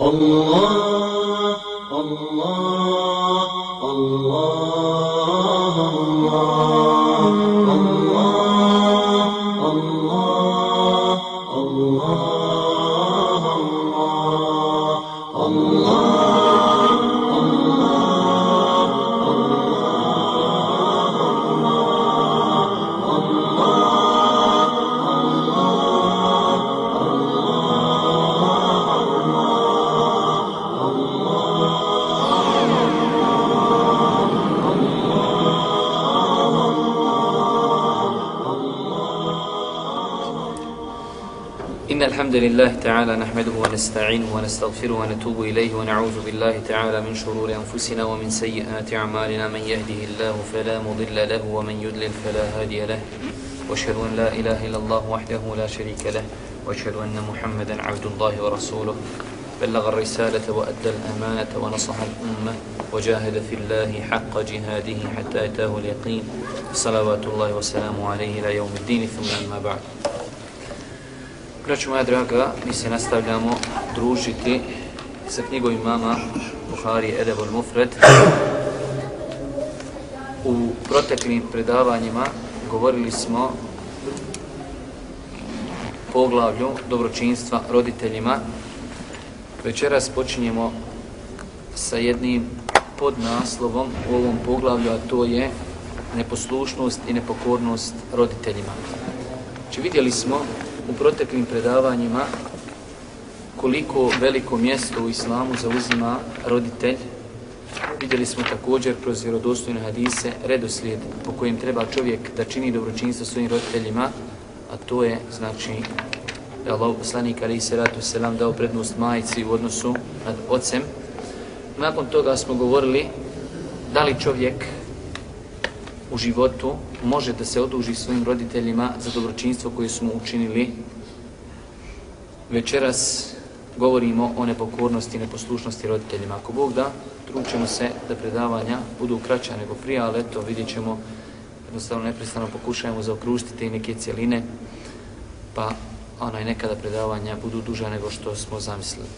الله الله. الحمد لله تعالى نحمده ونستعينه ونستغفره ونتوب إليه ونعوذ بالله تعالى من شرور أنفسنا ومن سيئات أعمالنا. من يهده الله فلا مضل له ومن يضلل فلا هادي له. وأشهد أن لا إله إلا الله وحده لا شريك له. وأشهد أن محمدا عبد الله ورسوله. بلغ الرسالة وأدى الأمانة ونصح الأمة وجاهد في الله حق جهاده حتى أتاه اليقين. صلوات الله وسلامه عليه إلى يوم الدين. ثم أما بعد. Braću moja draga, mi se nastavljamo družiti sa knjigom imama Buhari Edebol Mufred. U proteklim predavanjima govorili smo poglavlju dobročinstva roditeljima. Večeras počinjemo sa jednim podnaslovom u ovom poglavlju, a to je neposlušnost i nepokornost roditeljima. Znači vidjeli smo u proteklim predavanjima koliko veliko mjesto u islamu zauzima roditelj. Vidjeli smo također kroz vjerodostojne hadise redoslijed po kojem treba čovjek da čini dobročinstvo svojim roditeljima, a to je, znači, da Allah poslanik ali se ratu selam dao prednost majici u odnosu nad ocem. Nakon toga smo govorili da li čovjek u životu može da se oduži svojim roditeljima za dobročinstvo koje su mu učinili. Večeras govorimo o nepokornosti i neposlušnosti roditeljima. Ako Bog da, trućemo se da predavanja budu kraća nego prije, ali eto vidjet ćemo, jednostavno neprestano pokušajemo zaokružiti i neke cijeline, pa onaj nekada predavanja budu duža nego što smo zamislili.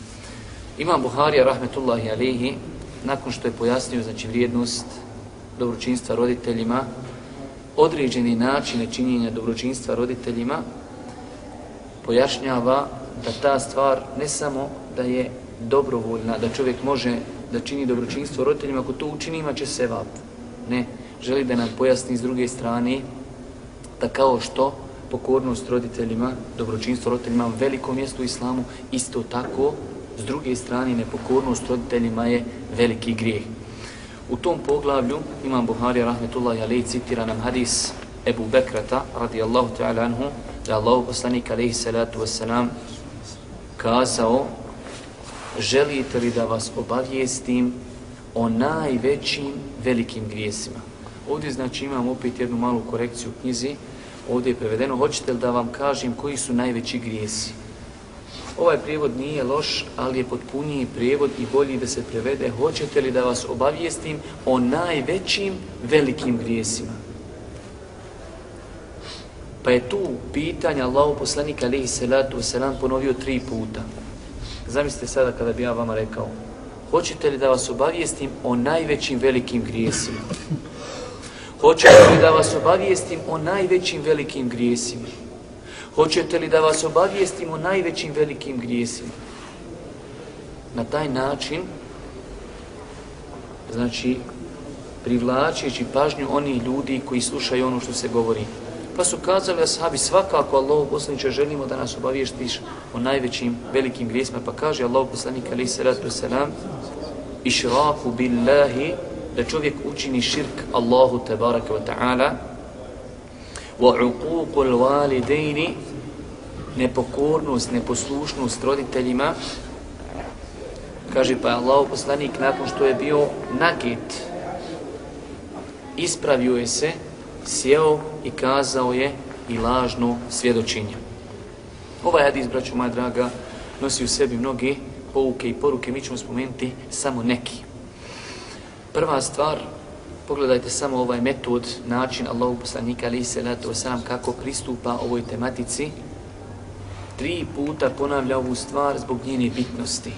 Imam Buharija, rahmetullahi alihi, nakon što je pojasnio znači vrijednost dobročinstva roditeljima, određeni načine činjenja dobročinstva roditeljima, pojašnjava da ta stvar ne samo da je dobrovoljna, da čovjek može da čini dobročinstvo roditeljima, ako to učini ima će se vap. Ne, želi da nam pojasni s druge strane da kao što pokornost roditeljima, dobročinstvo roditeljima veliko mjesto u islamu, isto tako, s druge strane, nepokornost roditeljima je veliki grijeh. U tom poglavlju imam Buhari rahmetullahi alejhi citira nam hadis Ebu Bekrata radijallahu ta'ala anhu da Allah poslanik alejhi salatu vesselam kazao želite li da vas obavijestim o najvećim velikim grijesima. Ovdje znači imam opet jednu malu korekciju u knjizi. Ovdje je prevedeno hoćete li da vam kažem koji su najveći grijesi. Ovaj prijevod nije loš, ali je potpuniji prijevod i bolji da se prevede. Hoćete li da vas obavijestim o najvećim velikim grijesima? Pa je tu pitanje Allahu poslanika alaihi salatu wasalam ponovio tri puta. Zamislite sada kada bi ja vama rekao, hoćete li da vas obavijestim o najvećim velikim grijesima? Hoćete li da vas obavijestim o najvećim velikim grijesima? Hoćete li da vas obavijestimo najvećim velikim grijesima? Na taj način, znači, privlačeći pažnju oni ljudi koji slušaju ono što se govori. Pa su kazali ashabi, svakako Allahu poslaniče želimo da nas obavijestiš o najvećim velikim grijesima. Pa kaže Allah poslanik alaih salatu wasalam, išraku billahi, da čovjek učini širk Allahu tabaraka wa ta'ala, wa uququl nepokornost, neposlušnost roditeljima. Kaže pa Allah poslanik nakon što je bio nakit ispravio je se sjeo i kazao je i lažno svjedočenje. Ovaj hadis braćo moja draga nosi u sebi mnoge pouke i poruke. Mi ćemo spomenuti samo neki prva stvar pogledajte samo ovaj metod, način Allahu poslanika alaihi salatu wasalam kako pristupa ovoj tematici. Tri puta ponavlja ovu stvar zbog njene bitnosti.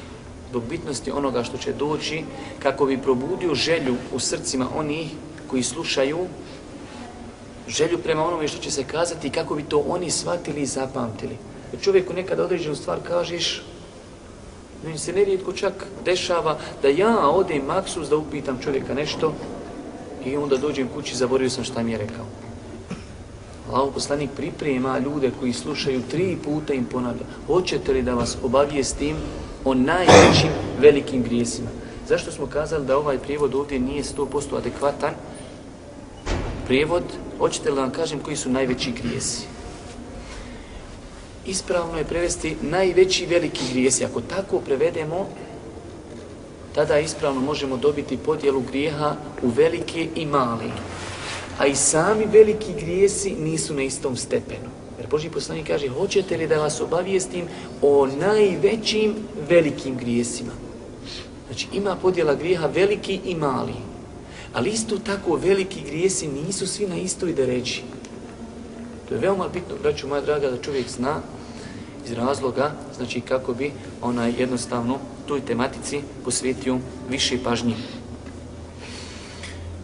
zbog bitnosti onoga što će doći, kako bi probudio želju u srcima onih koji slušaju, želju prema onome što će se kazati i kako bi to oni shvatili i zapamtili. Jer čovjeku nekada određenu stvar kažeš, meni se nerijetko čak dešava da ja odem maksus da upitam čovjeka nešto i onda dođem kući i zaboravio sam šta mi je rekao. Allaho poslanik priprema ljude koji slušaju tri puta im ponavlja. Hoćete li da vas obavijestim o najvećim velikim grijesima? Zašto smo kazali da ovaj prijevod ovdje nije 100% adekvatan? Prijevod, hoćete li da vam kažem koji su najveći grijesi? Ispravno je prevesti najveći veliki grijesi. Ako tako prevedemo, tada ispravno možemo dobiti podjelu grijeha u velike i male a i sami veliki grijesi nisu na istom stepenu. Jer Boži poslanik kaže, hoćete li da vas obavijestim o najvećim velikim grijesima? Znači, ima podjela grijeha veliki i mali. Ali isto tako veliki grijesi nisu svi na istoj deređi. To je veoma bitno, braću moja draga, da čovjek zna iz razloga, znači kako bi onaj jednostavno toj tematici posvetio više pažnje.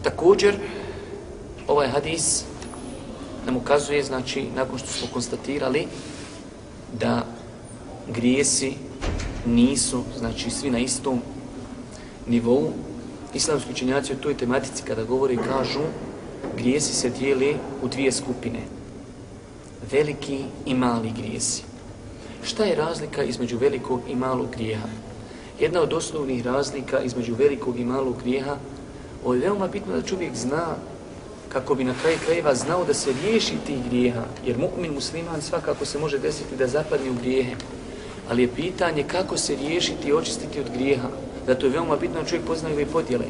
Također, ovaj hadis nam ukazuje, znači, nakon što smo konstatirali da grijesi nisu, znači, svi na istom nivou, islamski učenjaci u toj tematici kada govore kažu grijesi se dijeli u dvije skupine. Veliki i mali grijesi. Šta je razlika između velikog i malog grijeha? Jedna od osnovnih razlika između velikog i malog grijeha, ovo je veoma bitno da čovjek zna kako bi na kraju krajeva znao da se riješi tih grijeha. Jer mu'min musliman svakako se može desiti da zapadne u grijehe. Ali je pitanje kako se riješiti i očistiti od grijeha. Zato je veoma bitno da čovjek poznaje ove podjele.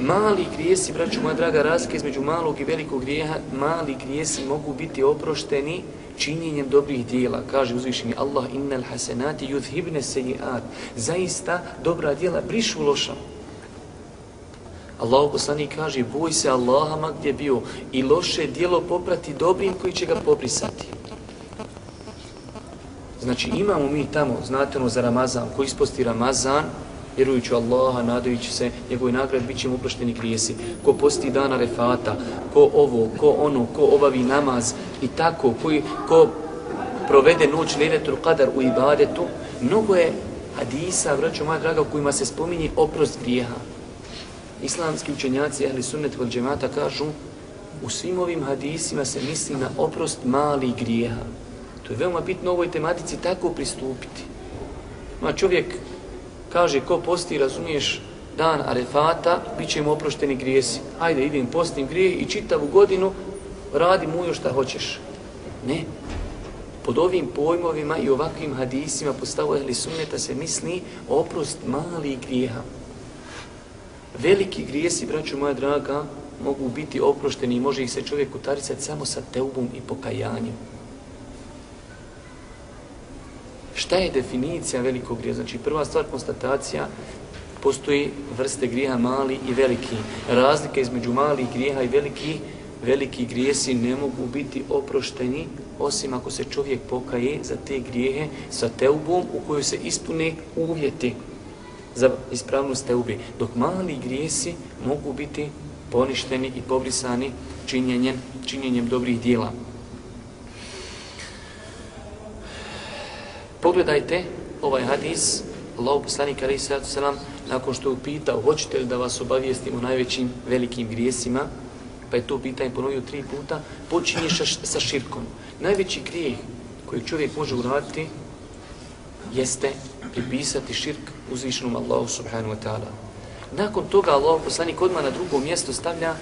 Mali grijesi, braću moja draga, razlika između malog i velikog grijeha, mali grijesi mogu biti oprošteni činjenjem dobrih dijela. Kaže uzvišeni Allah, innal hasenati yudhibne sejiat. Zaista dobra dijela brišu loša. Allahu poslanik kaže, boj se Allaha ma gdje bio i loše dijelo poprati dobrim koji će ga poprisati. Znači imamo mi tamo, znate ono za Ramazan, koji isposti Ramazan, vjerujući Allaha, nadajući se njegove nagrade, bit će mu uprošteni grijesi. Ko posti dana refata, ko ovo, ko ono, ko obavi namaz i tako, koji, ko provede noć lijetul qadar u ibadetu, mnogo je hadisa, vraću moja draga, u kojima se spominje oprost grijeha islamski učenjaci ehli sunnet vel džemata kažu u svim ovim hadisima se misli na oprost mali grijeha. To je veoma bitno ovoj tematici tako pristupiti. Ma čovjek kaže ko posti, razumiješ, dan arefata, bit će mu oprošteni grijesi. Hajde, idem, postim grije i čitavu godinu radi mujo šta hoćeš. Ne. Pod ovim pojmovima i ovakvim hadisima postavu ehli sunneta se misli oprost mali grijeha. Veliki grijesi, braću moja draga, mogu biti oprošteni i može ih se čovjek utaricati samo sa teubom i pokajanjem. Šta je definicija velikog grija? Znači, prva stvar, konstatacija, postoji vrste grija mali i veliki. Razlika između malih grijeha i veliki, veliki grijesi ne mogu biti oprošteni osim ako se čovjek pokaje za te grijehe sa teubom u kojoj se ispune uvjeti za ispravnost teube, dok mali grijesi mogu biti poništeni i pobrisani činjenjem, činjenjem dobrih dijela. Pogledajte ovaj hadis, Allah poslanik alaih sallatu sallam, nakon što je upitao, hoćete li da vas obavijestim o najvećim velikim grijesima, pa je to pitanje ponovio tri puta, počinje sa širkom. Najveći grijeh koji čovjek može uraditi jeste pripisati širk uzvišenom Allahu subhanahu wa ta'ala. Nakon toga Allah poslanik odmah na drugo mjesto stavlja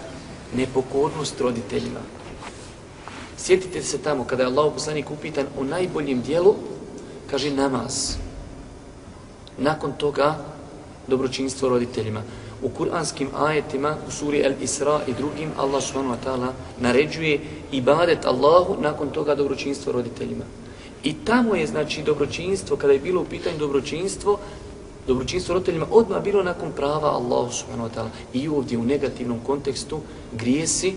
nepokornost roditeljima. Sjetite se tamo kada je Allah poslanik upitan o najboljim dijelu, kaže namaz. Nakon toga dobročinstvo roditeljima. U kuranskim ajetima, u suri Al-Isra i drugim, Allah subhanahu wa ta'ala naređuje ibadet Allahu, nakon toga dobročinstvo roditeljima. I tamo je, znači, dobročinstvo, kada je bilo u pitanju dobročinstvo, dobročinstvo roditeljima odmah bilo nakon prava Allahu subhanahu wa ta'ala. I ovdje u negativnom kontekstu grijesi,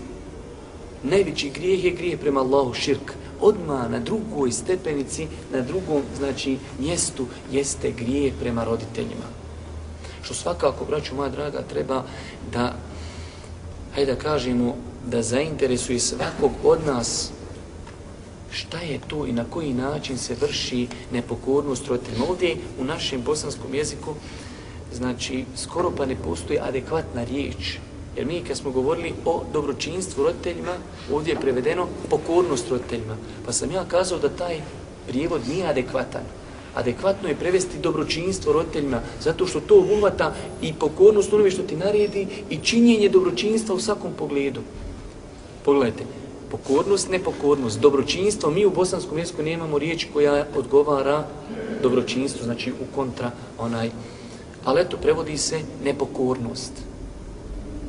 najveći grijeh je grijeh prema Allahu širk, odma na drugoj stepenici, na drugom, znači, mjestu jeste grijeh prema roditeljima. Što svakako, braću moja draga, treba da, hajde da kažemo, da zainteresuje svakog od nas šta je to i na koji način se vrši nepokornost roditeljima. Ovdje u našem bosanskom jeziku, znači, skoro pa ne postoji adekvatna riječ. Jer mi kad smo govorili o dobročinstvu roditeljima, ovdje je prevedeno pokornost roditeljima. Pa sam ja kazao da taj prijevod nije adekvatan. Adekvatno je prevesti dobročinstvo roditeljima, zato što to obuhvata i pokornost onome što ti naredi i činjenje dobročinstva u svakom pogledu. Pogledajte, pokornost, nepokornost, dobročinstvo, mi u bosanskom jeziku nemamo riječ koja odgovara dobročinstvu, znači u kontra onaj. Ali eto, prevodi se nepokornost.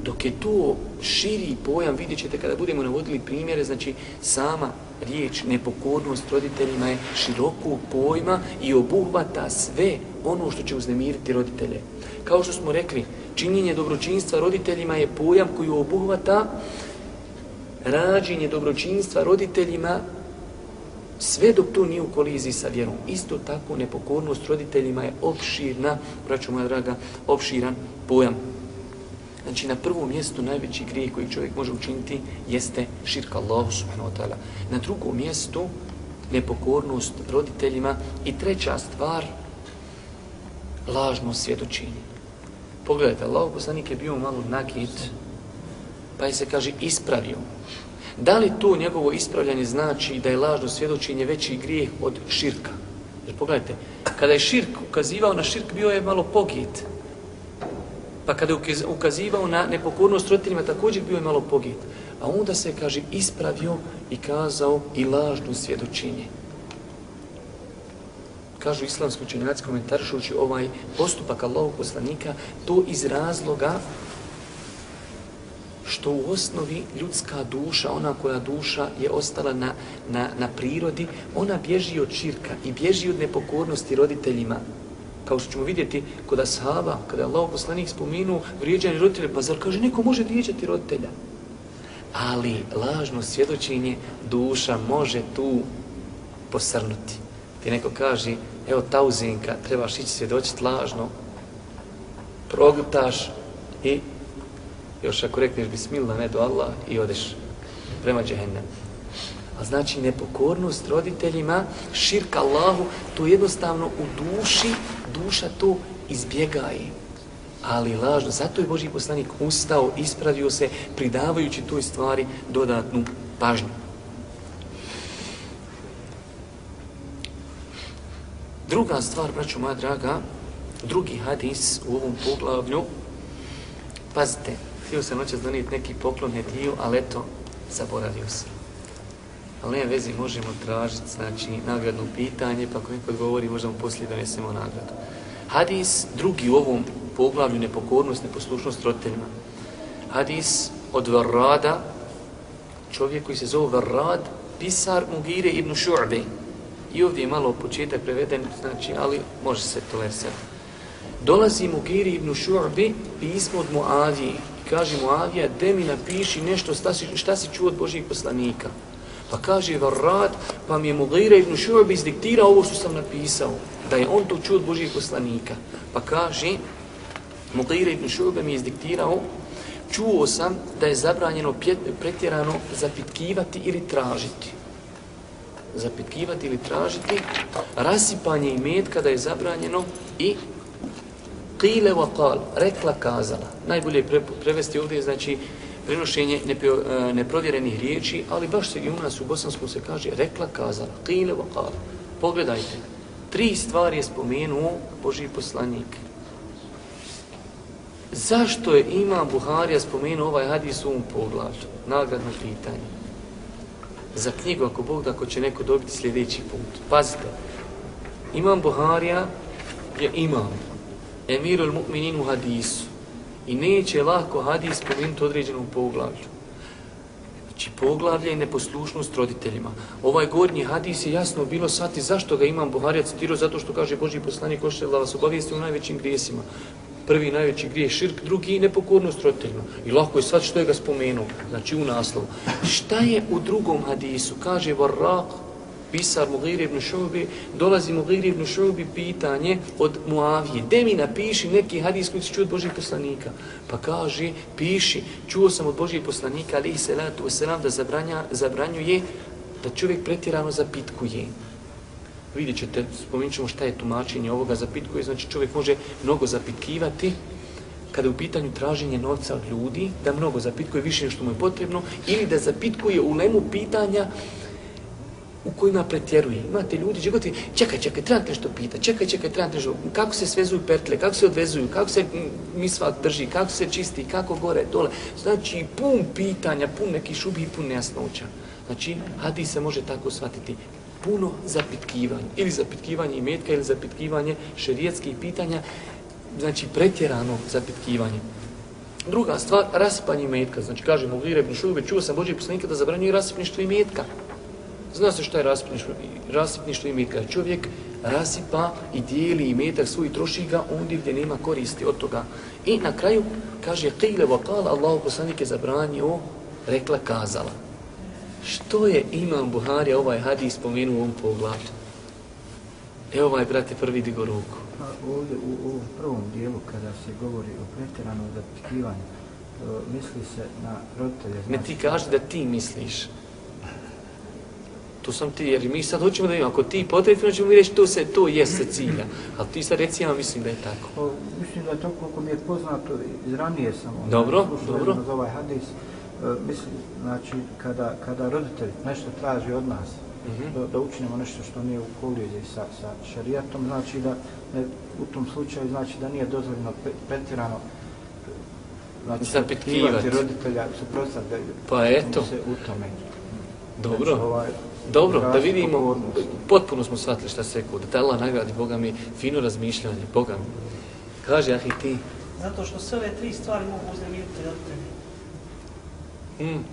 Dok je to širi pojam, vidjet ćete kada budemo navodili primjere, znači sama riječ nepokornost roditeljima je širokog pojma i obuhvata sve ono što će uznemiriti roditelje. Kao što smo rekli, činjenje dobročinstva roditeljima je pojam koji obuhvata rađenje dobročinstva roditeljima sve dok to nije u koliziji sa vjerom. Isto tako nepokornost roditeljima je opširna, braću moja draga, opširan pojam. Znači na prvom mjestu najveći grijeh koji čovjek može učiniti jeste širka Allahu subhanahu wa ta'ala. Na drugom mjestu nepokornost roditeljima i treća stvar lažno svjedočenje. Pogledajte, Allah poslanik je bio malo nakit, pa je se kaže ispravio. Da li to njegovo ispravljanje znači da je lažno svjedočenje veći grijeh od širka? Jer pogledajte, kada je širk ukazivao na širk, bio je malo pogit. Pa kada je ukazivao na nepokornost roditeljima, također bio je malo pogit. A onda se, kaže, ispravio i kazao i lažno svjedočenje. Kažu islamski učenjaci komentarišući ovaj postupak Allahog poslanika, to iz razloga što u osnovi ljudska duša, ona koja duša je ostala na, na, na prirodi, ona bježi od širka i bježi od nepokornosti roditeljima. Kao što ćemo vidjeti kod Ashaba, kada je Allah poslanik spominuo vrijeđanje roditelja, pa zar kaže, neko može vrijeđati roditelja? Ali lažno svjedočenje duša može tu posrnuti. Ti neko kaže, evo tauzinka, trebaš ići svjedočiti lažno, progutaš i još ako rekneš bismillah, ne do Allah i odeš prema džehennem. A znači nepokornost roditeljima, širka Allahu, to jednostavno u duši, duša to izbjegaje. Ali lažno, zato je Boži poslanik ustao, ispravio se, pridavajući toj stvari dodatnu pažnju. Druga stvar, braću moja draga, drugi hadis u ovom poglavlju, pazite, htio sam noćas donijeti neki poklon hediju, ali eto, zaboravio sam. Ali nema vezi, možemo tražiti, znači, nagradno pitanje, pa ako neko odgovori, možemo poslije donesemo nagradu. Hadis, drugi u ovom poglavlju, nepokornost, neposlušnost roditeljima. Hadis od Varrada, čovjek koji se zove Varrad, pisar Mugire ibn Šu'be. I ovdje je malo početak preveden, znači, ali može se tolerisati. Dolazi Mugiri ibn Šu'be, pismo od Muavije, kaže Muavija, de mi napiši nešto šta si, šta si čuo od Božijeg poslanika. Pa kaže Varrad, pa mi je Mughira ibn Šu'ab izdiktirao ovo što sam napisao, da je on to čuo od Božijeg poslanika. Pa kaže, Mughira ibn Šu'ab mi je izdiktirao, čuo sam da je zabranjeno pretjerano zapitkivati ili tražiti. Zapitkivati ili tražiti, rasipanje i med kada je zabranjeno i Qile wa qal, rekla, kazala. Najbolje je pre, prevesti ovdje, znači, prenošenje nepro, e, neprovjerenih riječi, ali baš se i u nas u Bosanskom se kaže rekla, kazala. kile, wa. Pogledajte, tri stvari je spomenuo Boži poslanik. Zašto je ima Buharija spomenuo ovaj hadis u ovom poglavlju? Nagradno pitanje. Za knjigu, ako Bog da, ako će neko dobiti sljedeći put. Pazite, Imam Buharija je imam emirul mu'minin u hadisu. I neće lako hadis spomenuti određenu poglavlju. Znači, poglavlje je neposlušnost roditeljima. Ovaj gornji hadis je jasno bilo svati zašto ga imam Buharija citirao, zato što kaže Boži poslanik ošte da vas obavijesti u najvećim grijesima. Prvi najveći grijeh širk, drugi nepokornost roditeljima. I lako je sad što je ga spomenuo, znači u naslovu. Šta je u drugom hadisu? Kaže Varraq, pisar Mughir ibn Šubi, dolazi Mughir ibn Šubi pitanje od Muavije. De mi napiši neki hadis koji se čuo od Božih poslanika. Pa kaže, piši, čuo sam od Božih poslanika, ali i salatu wasalam, da zabranja, zabranjuje da čovjek pretjerano zapitkuje. Vidjet ćete, spomenut ćemo šta je tumačenje ovoga zapitkuje, znači čovjek može mnogo zapitkivati, kada je u pitanju traženje novca od ljudi, da mnogo zapitkuje više što mu je potrebno, ili da zapitkuje u lemu pitanja u kojima pretjeruje. Imate ljudi, gdje čekaj, čekaj, trebam te nešto pita, čekaj, čekaj, trebam te nešto, kako se svezuju pertle, kako se odvezuju, kako se mm, misva drži, kako se čisti, kako gore, dole. Znači, pun pitanja, pun neki šubi i pun nejasnoća. Znači, hadis se može tako shvatiti puno zapitkivanja, ili zapitkivanje imetka, ili zapitkivanje šerijetskih pitanja, znači pretjerano zapitkivanje. Druga stvar, rasipanje imetka. Znači, kaže Mughire ibn Šube, čuo sam Božije poslanika da zabranjuje rasipništvo imetka. Zna se šta je rasipništvo, rasipništvo imetka. Čovjek rasipa i dijeli imetak svoj troši ga ondje gdje nema koristi od toga. I na kraju kaže, qile wa kala, Allah poslanik je zabranio, rekla, kazala. Što je imam Buhari ovaj hadis spomenuo u ovom poglavlju? Evo ovaj, brate, prvi digo ruku. Pa ovdje u ovom prvom dijelu kada se govori o pretjeranom zapitkivanju, e, misli se na roditelje. Ne ti kaži da ti misliš. To sam ti, jer mi sad hoćemo da imamo, ako ti potrebno ćemo mi reći to se, to jeste cilja. Ali ti sad reci, ja mislim da je tako. Pa, mislim da je to koliko mi je poznato, iz ranije sam onaj, Dobro, dobro. za ovaj hadis. E, mislim, znači, kada, kada roditelj nešto traži od nas, Mhm. da, da učinimo nešto što nije u koliziji sa, sa šarijatom, znači da ne, u tom slučaju znači da nije dozvoljeno pe- pretjerano znači, Zapitkivati. zapitkivati roditelja, suprotstavljaju Pa eto. se u tome. Dobro. Znači, ovaj, Dobro, da vidimo, potpuno smo shvatili šta se rekao, da te Allah nagradi, Boga mi, fino razmišljanje, Boga mi. Kaže, ah i ti, Zato što sve ove tri stvari mogu uznemiriti roditelji. mm.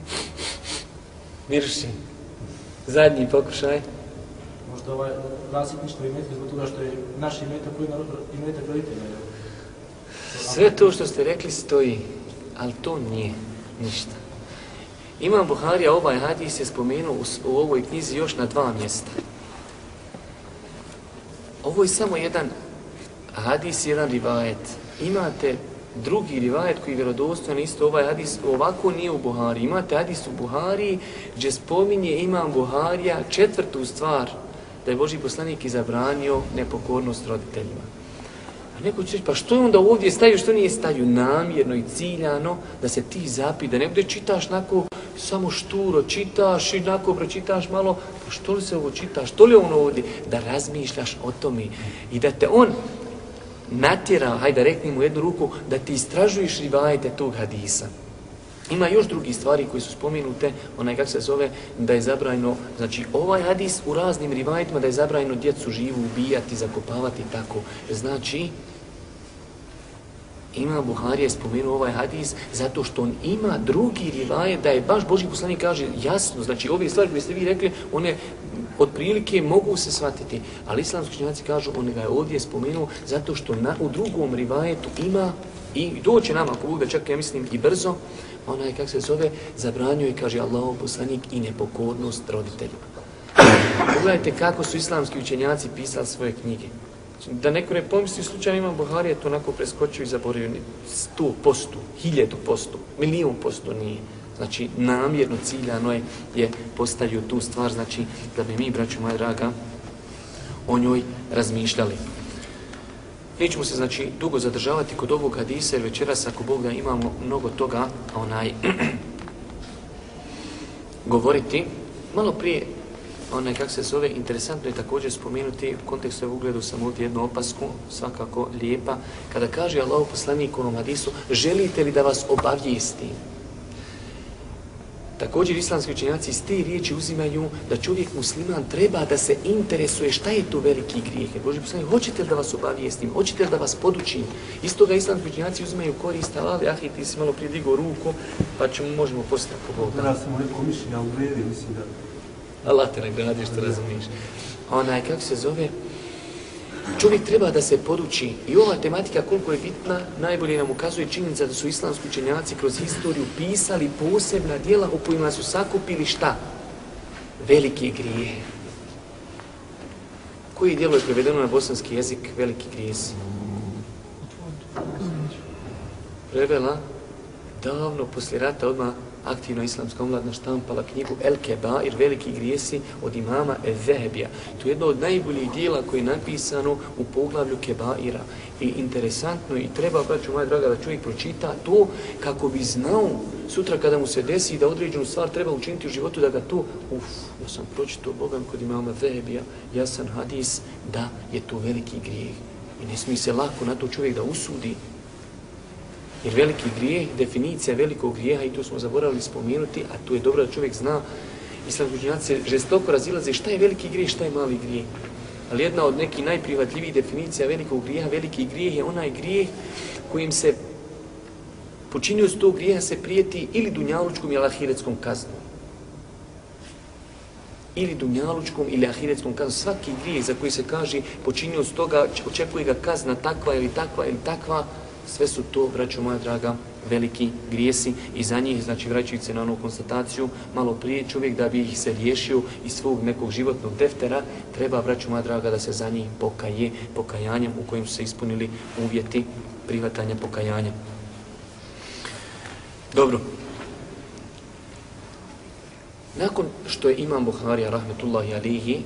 Mirši, zadnji pokušaj. Možda ovaj rasipništvo imetka zbog toga što je naš imetak koji je imetak roditelja. Sve to što ste rekli stoji, ali to nije ništa. Imam Buharija ovaj hadis je spomenuo u, u ovoj knjizi još na dva mjesta. Ovo je samo jedan hadis, jedan rivajet. Imate drugi rivajet koji je vjerodostojan isto ovaj hadis ovako nije u Buhari. Imate hadis u Buhari gdje spominje imam Buharija četvrtu stvar da je Boži poslanik izabranio nepokornost roditeljima. A neko će reći, pa što je onda ovdje stavio, što nije stavio namjerno i ciljano da se ti zapi, da ne bude čitaš nako samo šturo, čitaš i nako pročitaš malo, pa što li se ovo čitaš, što li ono ovdje, da razmišljaš o tome i da te on natjera, hajde rekni mu jednu ruku, da ti istražuješ rivajete tog hadisa. Ima još drugi stvari koji su spomenute, onaj kako se zove, da je zabrajno, znači ovaj hadis u raznim rivajetima da je zabrajno djecu živu ubijati, zakopavati i tako. Znači, Imam Buharija je spomenuo ovaj hadis zato što on ima drugi rivaje da je baš Boži poslanik kaže jasno, znači ove stvari koje ste vi rekli, one otprilike mogu se shvatiti, ali islamski činjaci kažu on ga je ovdje spomenuo zato što na, u drugom rivajetu ima i doće nama ako bude da čak ja mislim i brzo, onaj kak se zove, zabranio i kaže Allahov poslanik i nepokornost roditeljima. Pogledajte kako su islamski učenjaci pisali svoje knjige. Da neko ne pomisli slučajno ima Buharija, to onako preskočio i zaboravio sto posto, hiljadu posto, milijun posto nije. Znači namjerno ciljano je, je postavio tu stvar, znači da bi mi, braću moja draga, o njoj razmišljali. Nećemo se znači dugo zadržavati kod ovog hadisa jer večeras ako Bog da imamo mnogo toga onaj govoriti. Malo prije onaj kak se zove, interesantno je također spomenuti u kontekstu ovog ugledu sam ovdje jednu opasku, svakako lijepa, kada kaže Allah poslanik u onom hadisu, želite li da vas obavijestim? Također islamski učenjaci iz te riječi uzimaju da čovjek musliman treba da se interesuje šta je to veliki grijeh. Bože Boži poslanik, hoćete li da vas obavijestim, hoćete li da vas podučim? Iz toga islamski učenjaci uzimaju korist, ali ah, ti si malo prije digao ruku, pa ćemo, možemo poslije ako Bog da. Ja sam neko mišljenja ali u mislim da... Allah te nagradi što razumiješ. Onaj, kako se zove, čovjek treba da se poduči i ova tematika koliko je bitna, najbolje nam ukazuje činjenica da su islamski učenjaci kroz historiju pisali posebna dijela u kojima su sakupili šta? Velike grije. Koji dijelo je prevedeno na bosanski jezik veliki grijesi? Prevela davno poslije rata odmah aktivno islamska omladna štampala knjigu El Kebair, veliki grijesi od imama Ezehebija. To je jedno od najboljih dijela koje je napisano u poglavlju Kebaira. I interesantno i treba, braću moja draga, da čovjek pročita to kako bi znao sutra kada mu se desi da određenu stvar treba učiniti u životu, da ga to, uf, ja sam pročitao Bogam kod imama Zehebija, jasan hadis, da je to veliki grijeh. I ne smije se lako na to čovjek da usudi, Jer veliki grijeh, definicija velikog grijeha, i tu smo zaboravili spomenuti, a tu je dobro da čovjek zna, islamski učinjaci se žestoko razilaze šta je veliki grijeh, šta je mali grijeh. Ali jedna od nekih najprihvatljivijih definicija velikog grijeha, veliki grijeh je onaj grijeh kojim se počinio s tog grijeha se prijeti ili dunjalučkom ili ahiretskom kaznom. Ili dunjalučkom ili ahiretskom kaznom. Svaki grijeh za koji se kaže počinio s toga, očekuje ga kazna takva ili takva ili takva, sve su to, braćo moja draga, veliki grijesi i za njih, znači vraćajući se na onu konstataciju, malo prije čovjek da bi ih se riješio iz svog nekog životnog deftera, treba, braćo moja draga, da se za njih pokaje pokajanjem u kojim su se ispunili uvjeti prihvatanja pokajanja. Dobro. Nakon što je Imam Buharija, rahmetullahi alihi,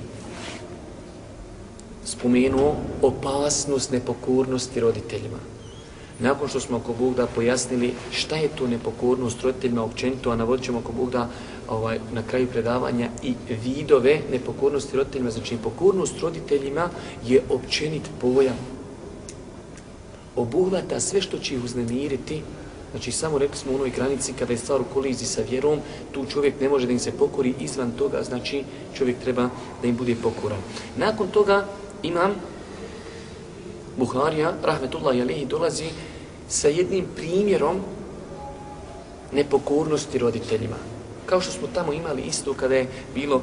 spomenuo opasnost nepokornosti roditeljima, Nakon što smo ako Bog da pojasnili šta je to nepokornost roditeljima općenito, a navodit ćemo ako Bog da ovaj, na kraju predavanja i vidove nepokornosti roditeljima. Znači, nepokornost roditeljima je općenit pojam. Obuhvata sve što će ih uznemiriti, Znači, samo rekli smo u onoj granici, kada je stvar u kolizi sa vjerom, tu čovjek ne može da im se pokori izvan toga, znači čovjek treba da im bude pokoran. Nakon toga imam Buharija, rahmetullahi alihi, dolazi sa jednim primjerom nepokornosti roditeljima. Kao što smo tamo imali isto kada je bilo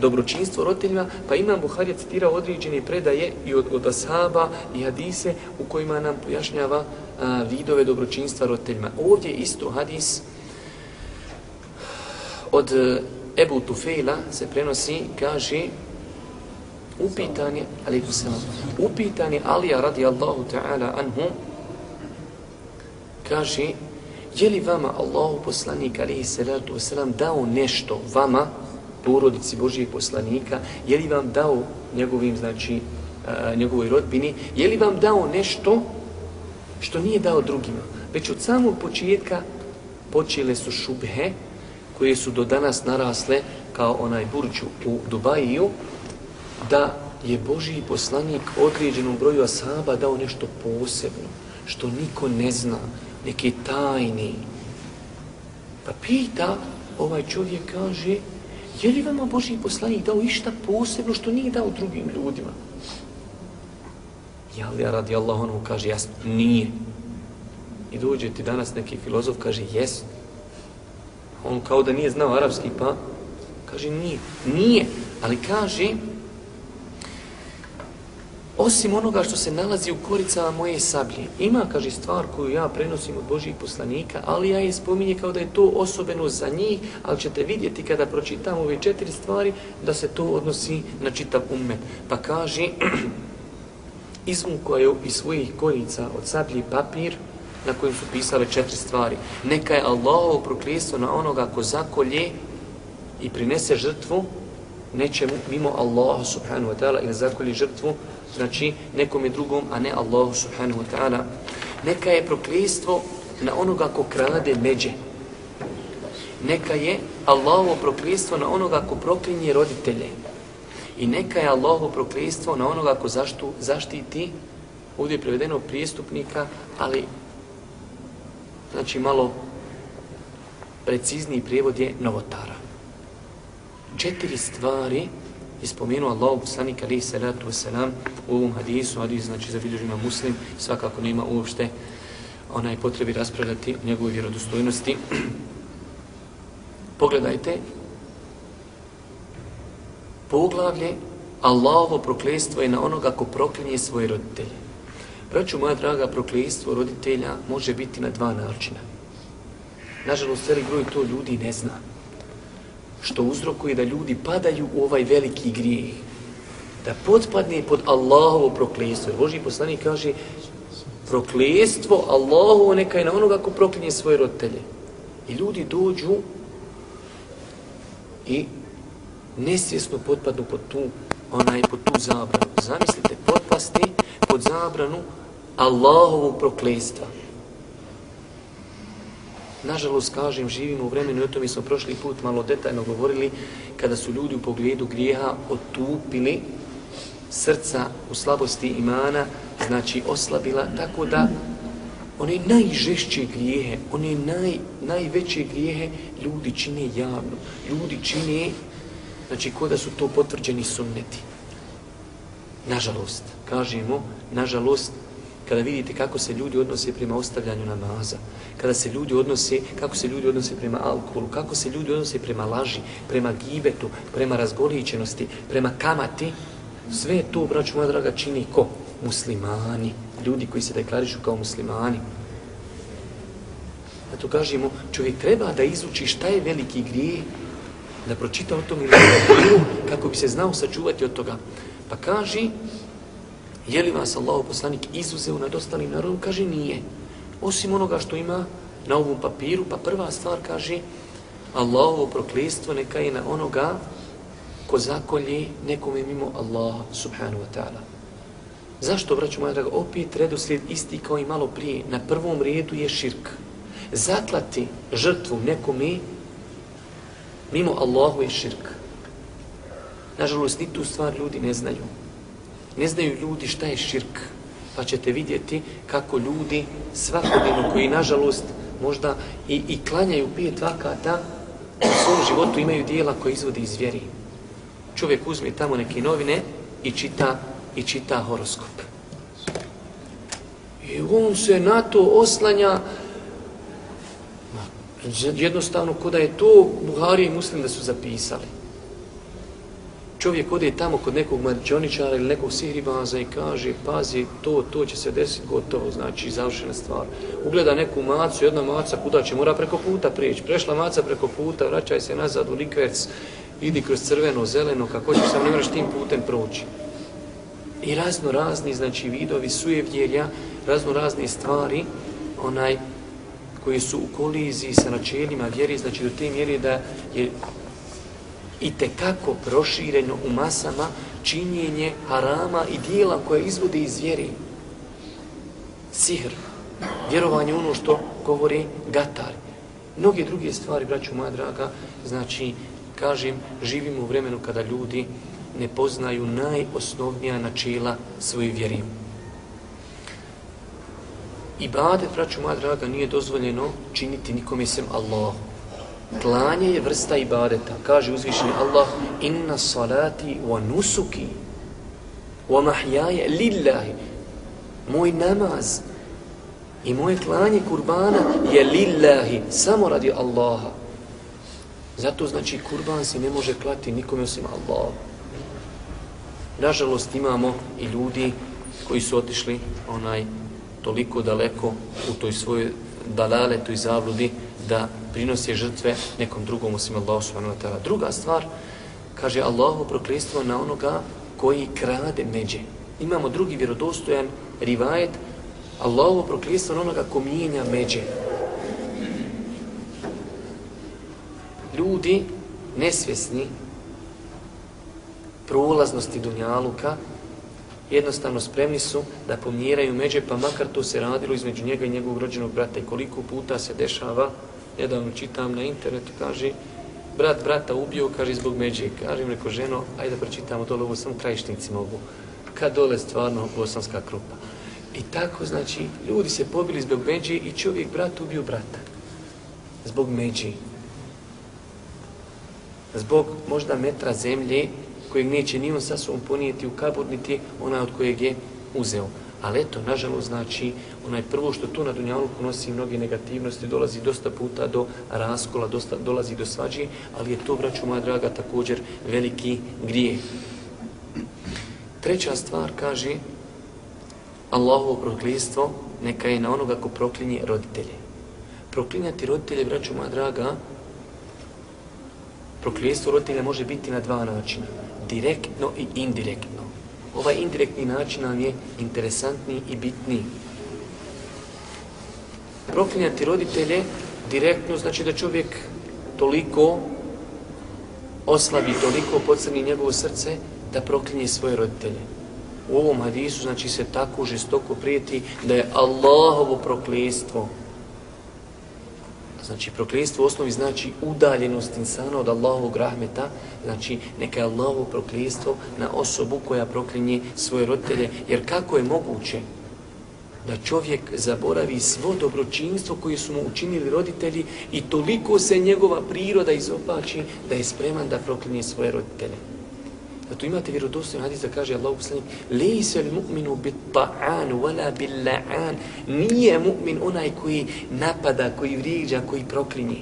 dobročinstvo roditeljima, pa imam Buharija citirao određene predaje i od, od Ashaba i Hadise u kojima nam pojašnjava a, vidove dobročinstva roditeljima. Ovdje isto Hadis od e, Ebu Tufejla se prenosi, kaže upitan je, alaikum salam, upitan je Alija radijallahu ta'ala anhu, kaže, je li vama Allahu poslanik, alaihi salatu wasalam, dao nešto vama, porodici Božijeg poslanika, je li vam dao njegovim, znači, njegovoj rodbini, je li vam dao nešto što nije dao drugima? Već od samog početka počele su šubhe koje su do danas narasle kao onaj burđu u Dubajiju, da je Božiji poslanik određenom broju asaba dao nešto posebno, što niko ne zna, neke tajni. Pa pita, ovaj čovjek kaže, je li vama Božiji poslanik dao išta posebno što nije dao drugim ljudima? Ja li ja radi Allah ono kaže, jasno, nije. I dođe ti danas neki filozof, kaže, jes. On kao da nije znao arapski, pa kaže, nije. Nije, ali kaže, osim onoga što se nalazi u koricama moje sablje. Ima, kaže, stvar koju ja prenosim od Božih poslanika, ali ja je spominje kao da je to osobeno za njih, ali ćete vidjeti kada pročitam ove četiri stvari, da se to odnosi na čitav umet. Pa kaže, izvuko je iz svojih korica od sablji papir, na kojem su pisale četiri stvari. Neka je Allahovo proklijestvo na onoga ko zakolje i prinese žrtvu, nečemu mimo Allaha subhanahu wa ta'ala ili zakolje žrtvu, znači nekom drugom, a ne Allahu subhanahu wa ta'ala. Neka je proklijestvo na onoga ko krade međe. Neka je Allahovo proklijestvo na onoga ko proklinje roditelje. I neka je Allahovo proklijestvo na onoga ko zaštu, zaštiti, ovdje je prevedeno prijestupnika, ali znači malo precizniji prijevod je novotara. Četiri stvari i spomenuo Allah poslanik alaihi salatu wasalam u ovom hadisu, hadis znači za vidio muslim, svakako nema uopšte onaj potrebi raspravljati o njegovoj vjerodostojnosti. Pogledajte, poglavlje Allahovo proklestvo je na onoga ko proklinje svoje roditelje. Braću moja draga, proklestvo roditelja može biti na dva načina. Nažalost, veli broj to ljudi ne zna što uzrokuje da ljudi padaju u ovaj veliki grijeh. da potpadne pod Allahovo proklijestvo. Jer Boži poslanik kaže proklijestvo Allahovo neka je na onoga ko proklinje svoje roditelje. I ljudi dođu i nesvjesno potpadnu pod tu, onaj, pod tu zabranu. Zamislite, potpasti pod zabranu Allahovog proklijestva. Nažalost, kažem, živimo u vremenu, i o tome smo prošli put malo detaljno govorili, kada su ljudi u pogledu grijeha otupili srca u slabosti imana, znači oslabila, tako da one najžešće grijehe, one naj, najveće grijehe ljudi čine javno. Ljudi čine, znači ko da su to potvrđeni sunneti. Nažalost, kažemo, nažalost, kada vidite kako se ljudi odnose prema ostavljanju namaza, kada se ljudi odnose, kako se ljudi odnose prema alkoholu, kako se ljudi odnose prema laži, prema gibetu, prema razgoličenosti, prema kamati, sve to, braću moja draga, čini ko? Muslimani, ljudi koji se deklarišu kao muslimani. Zato kažemo, čovjek treba da izuči šta je veliki grije, da pročita o tom ili kako bi se znao sačuvati od toga. Pa kaži, je li vas Allah poslanik izuzeo nad ostalim narodom? Kaže, nije. Osim onoga što ima na ovom papiru, pa prva stvar kaže, Allahovo proklijestvo neka je na onoga ko zakolje nekome mimo Allaha subhanahu wa ta'ala. Zašto, braću moja draga, opet redoslijed isti kao i malo prije. Na prvom redu je širk. Zaklati žrtvu nekome mimo Allahu je širk. Nažalost, ni tu stvar ljudi ne znaju. Ne znaju ljudi šta je širk. Pa ćete vidjeti kako ljudi svakodnevno koji, nažalost, možda i, i klanjaju pet vakata u svom životu imaju dijela koje izvode iz vjeri. Čovjek uzme tamo neke novine i čita, i čita horoskop. I on se na to oslanja jednostavno kod da je to Buhari i Muslim da su zapisali. Čovjek ode tamo kod nekog mađoničara ili nekog sihribaza i kaže, pazi, to, to će se desiti gotovo, znači završena stvar. Ugleda neku macu, jedna maca, kuda će, mora preko puta prijeći. Prešla maca preko puta, vraćaj se nazad u likvec, idi kroz crveno, zeleno, kako ćeš, sam ne moraš tim putem proći. I razno razni, znači vidovi sujevdjelja, razno razne stvari, onaj, koji su u koliziji sa načelima vjeri, znači do te mjeri da je i te kako prošireno u masama činjenje harama i dijela koje izvode iz vjeri. Sihr, vjerovanje ono što govori gatar. Mnoge druge stvari, braću moja draga, znači, kažem, živimo u vremenu kada ljudi ne poznaju najosnovnija načela svoje vjeri. Ibadet, braću moja draga, nije dozvoljeno činiti nikome sem Allahu. Klanje je vrsta ibadeta. Kaže uzvišeni Allah, inna salati wa nusuki wa mahjaje lillahi. Moj namaz i moje klanje kurbana je lillahi, samo radi Allaha. Zato znači kurban se ne može klati nikome osim Allahu. Nažalost imamo i ljudi koji su otišli onaj toliko daleko u toj svojoj dalale, toj zabludi, da prinosi žrtve nekom drugom osim Allahu subhanahu wa ta'ala. Druga stvar, kaže Allahu proklestvo na onoga koji krade međe. Imamo drugi vjerodostojan rivajet, Allahu proklestvo na onoga ko mijenja međe. Ljudi nesvjesni prolaznosti Dunjaluka jednostavno spremni su da pomjeraju međe, pa makar to se radilo između njega i njegovog rođenog brata. I koliko puta se dešava, nedavno čitam na internetu, kaže, brat brata ubio, kaže, zbog međe. Kaže im, reko, ženo, ajde da pročitamo dole, ovo sam krajišnici mogu. Kad dole stvarno bosanska krupa. I tako, znači, ljudi se pobili zbog međe i čovjek brat ubio brata. Zbog međe. Zbog možda metra zemlje kojeg neće ni on sa sobom ponijeti u kabur, niti onaj od kojeg je uzeo. Ali eto, nažalost, znači, onaj prvo što tu na Dunjaluku nosi mnoge negativnosti, dolazi dosta puta do raskola, dosta, dolazi do svađe, ali je to, braću moja draga, također veliki grijeh. Treća stvar kaže, Allahovo proklijestvo neka je na onoga ko proklinje roditelje. Proklinjati roditelje, braću moja draga, proklijestvo roditelja može biti na dva načina direktno i indirektno ovaj indirektni način nam je interesantni i bitni. Proklinjati roditelje direktno znači da čovjek toliko oslabi, toliko pocrni njegovo srce da proklinje svoje roditelje. U ovom hadisu znači se tako žestoko prijeti da je Allahovo proklijestvo Znači, prokljestvo u osnovi znači udaljenost insana od Allahovog rahmeta, znači neka je Allahovo prokljestvo na osobu koja proklinje svoje roditelje. Jer kako je moguće da čovjek zaboravi svo dobročinstvo koje su mu učinili roditelji i toliko se njegova priroda izopači da je spreman da proklinje svoje roditelje. Zato imate vjerodostojno hadis da kaže Allahu poslanik Lejse al-mu'minu bit ta'an wala bil la'an Nije mu'min onaj koji napada, koji vrijeđa, koji proklinje.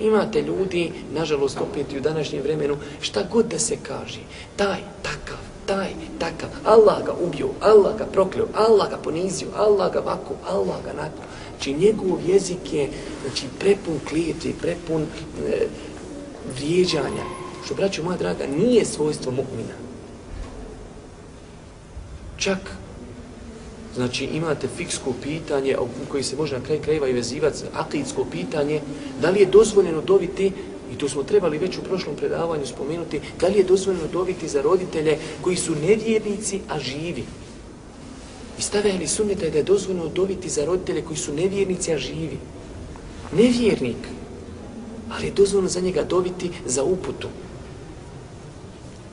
Imate ljudi, nažalost opet i u današnjem vremenu, šta god da se kaže, taj, takav, taj, takav, Allah ga ubio, Allah ga prokleo, Allah ga ponizio, Allah ga vako, Allah ga nako. Znači njegov jezik je znači, prepun klijeti, prepun e, vrijeđanja što, braćo moja draga, nije svojstvo mu'mina. Čak, znači, imate fiksko pitanje u koji se može na kraj krajeva i vezivati akidsko pitanje, da li je dozvoljeno dobiti, i to smo trebali već u prošlom predavanju spomenuti, da li je dozvoljeno dobiti za roditelje koji su nevjernici, a živi. I stavljali je da je dozvoljeno dobiti za roditelje koji su nevjernici, a živi. Nevjernik, ali je dozvoljeno za njega dobiti za uputu.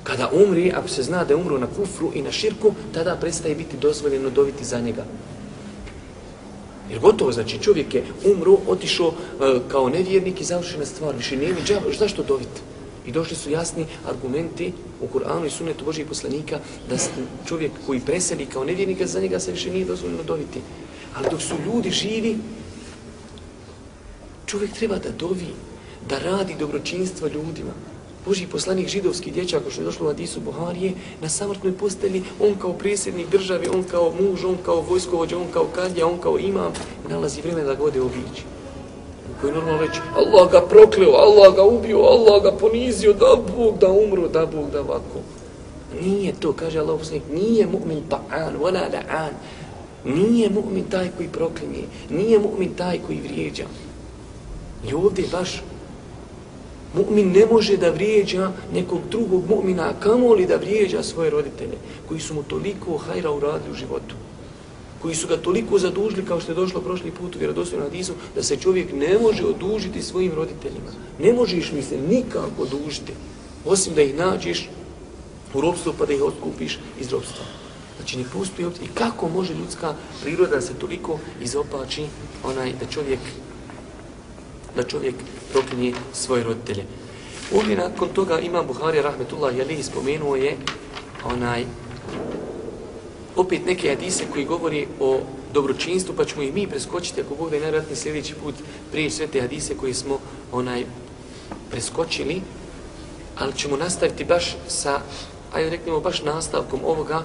Kada umri, ako se zna da je umro na kufru i na širku, tada prestaje biti dozvoljeno dobiti za njega. Jer gotovo, znači čovjek je umro, otišao e, kao nevjernik i završena stvar. Više nije mi zašto dobiti? I došli su jasni argumenti u Kur'anu i sunetu Božih poslanika da čovjek koji preseli kao nevjernika, za njega se više nije dozvoljeno dobiti. Ali dok su ljudi živi, čovjek treba da dovi, da radi dobročinstvo ljudima. Boži poslanik židovski dječak, što je došlo u Adisu Buharije, na samrtnoj posteli, on kao presjednik države, on kao muž, on kao vojskovođa, on kao kadja, on kao imam, nalazi vrijeme da gode obići. Koji normalno reći, Allah ga prokleo, Allah ga ubio, Allah ga ponizio, da Bog da umru, da Bog da ovako. Nije to, kaže Allah poslanik, nije mu'min ta'an, wala la'an. Nije mu'min taj koji proklinje, nije mu'min taj koji vrijeđa. I ovdje baš Mu'min ne može da vrijeđa nekog drugog mu'mina, a kamo da vrijeđa svoje roditelje, koji su mu toliko hajra uradili u životu, koji su ga toliko zadužili, kao što je došlo prošli put u vjerodostojnom hadisu, da se čovjek ne može odužiti svojim roditeljima. Ne možeš mi se nikako odužiti, osim da ih nađeš u robstvu pa da ih otkupiš iz robstva. Znači ne postoji opcija. I kako može ljudska priroda se toliko izopači onaj da čovjek da čovjek proklinje svoje roditelje. Ovdje nakon toga ima Buhari rahmetullah jeli spomenuo je onaj opet neke hadise koji govori o dobročinstvu, pa ćemo ih mi preskočiti, ako Bog da je najvratni sljedeći put prije sve te hadise koje smo onaj preskočili, ali ćemo nastaviti baš sa, ajde reknemo, baš nastavkom ovoga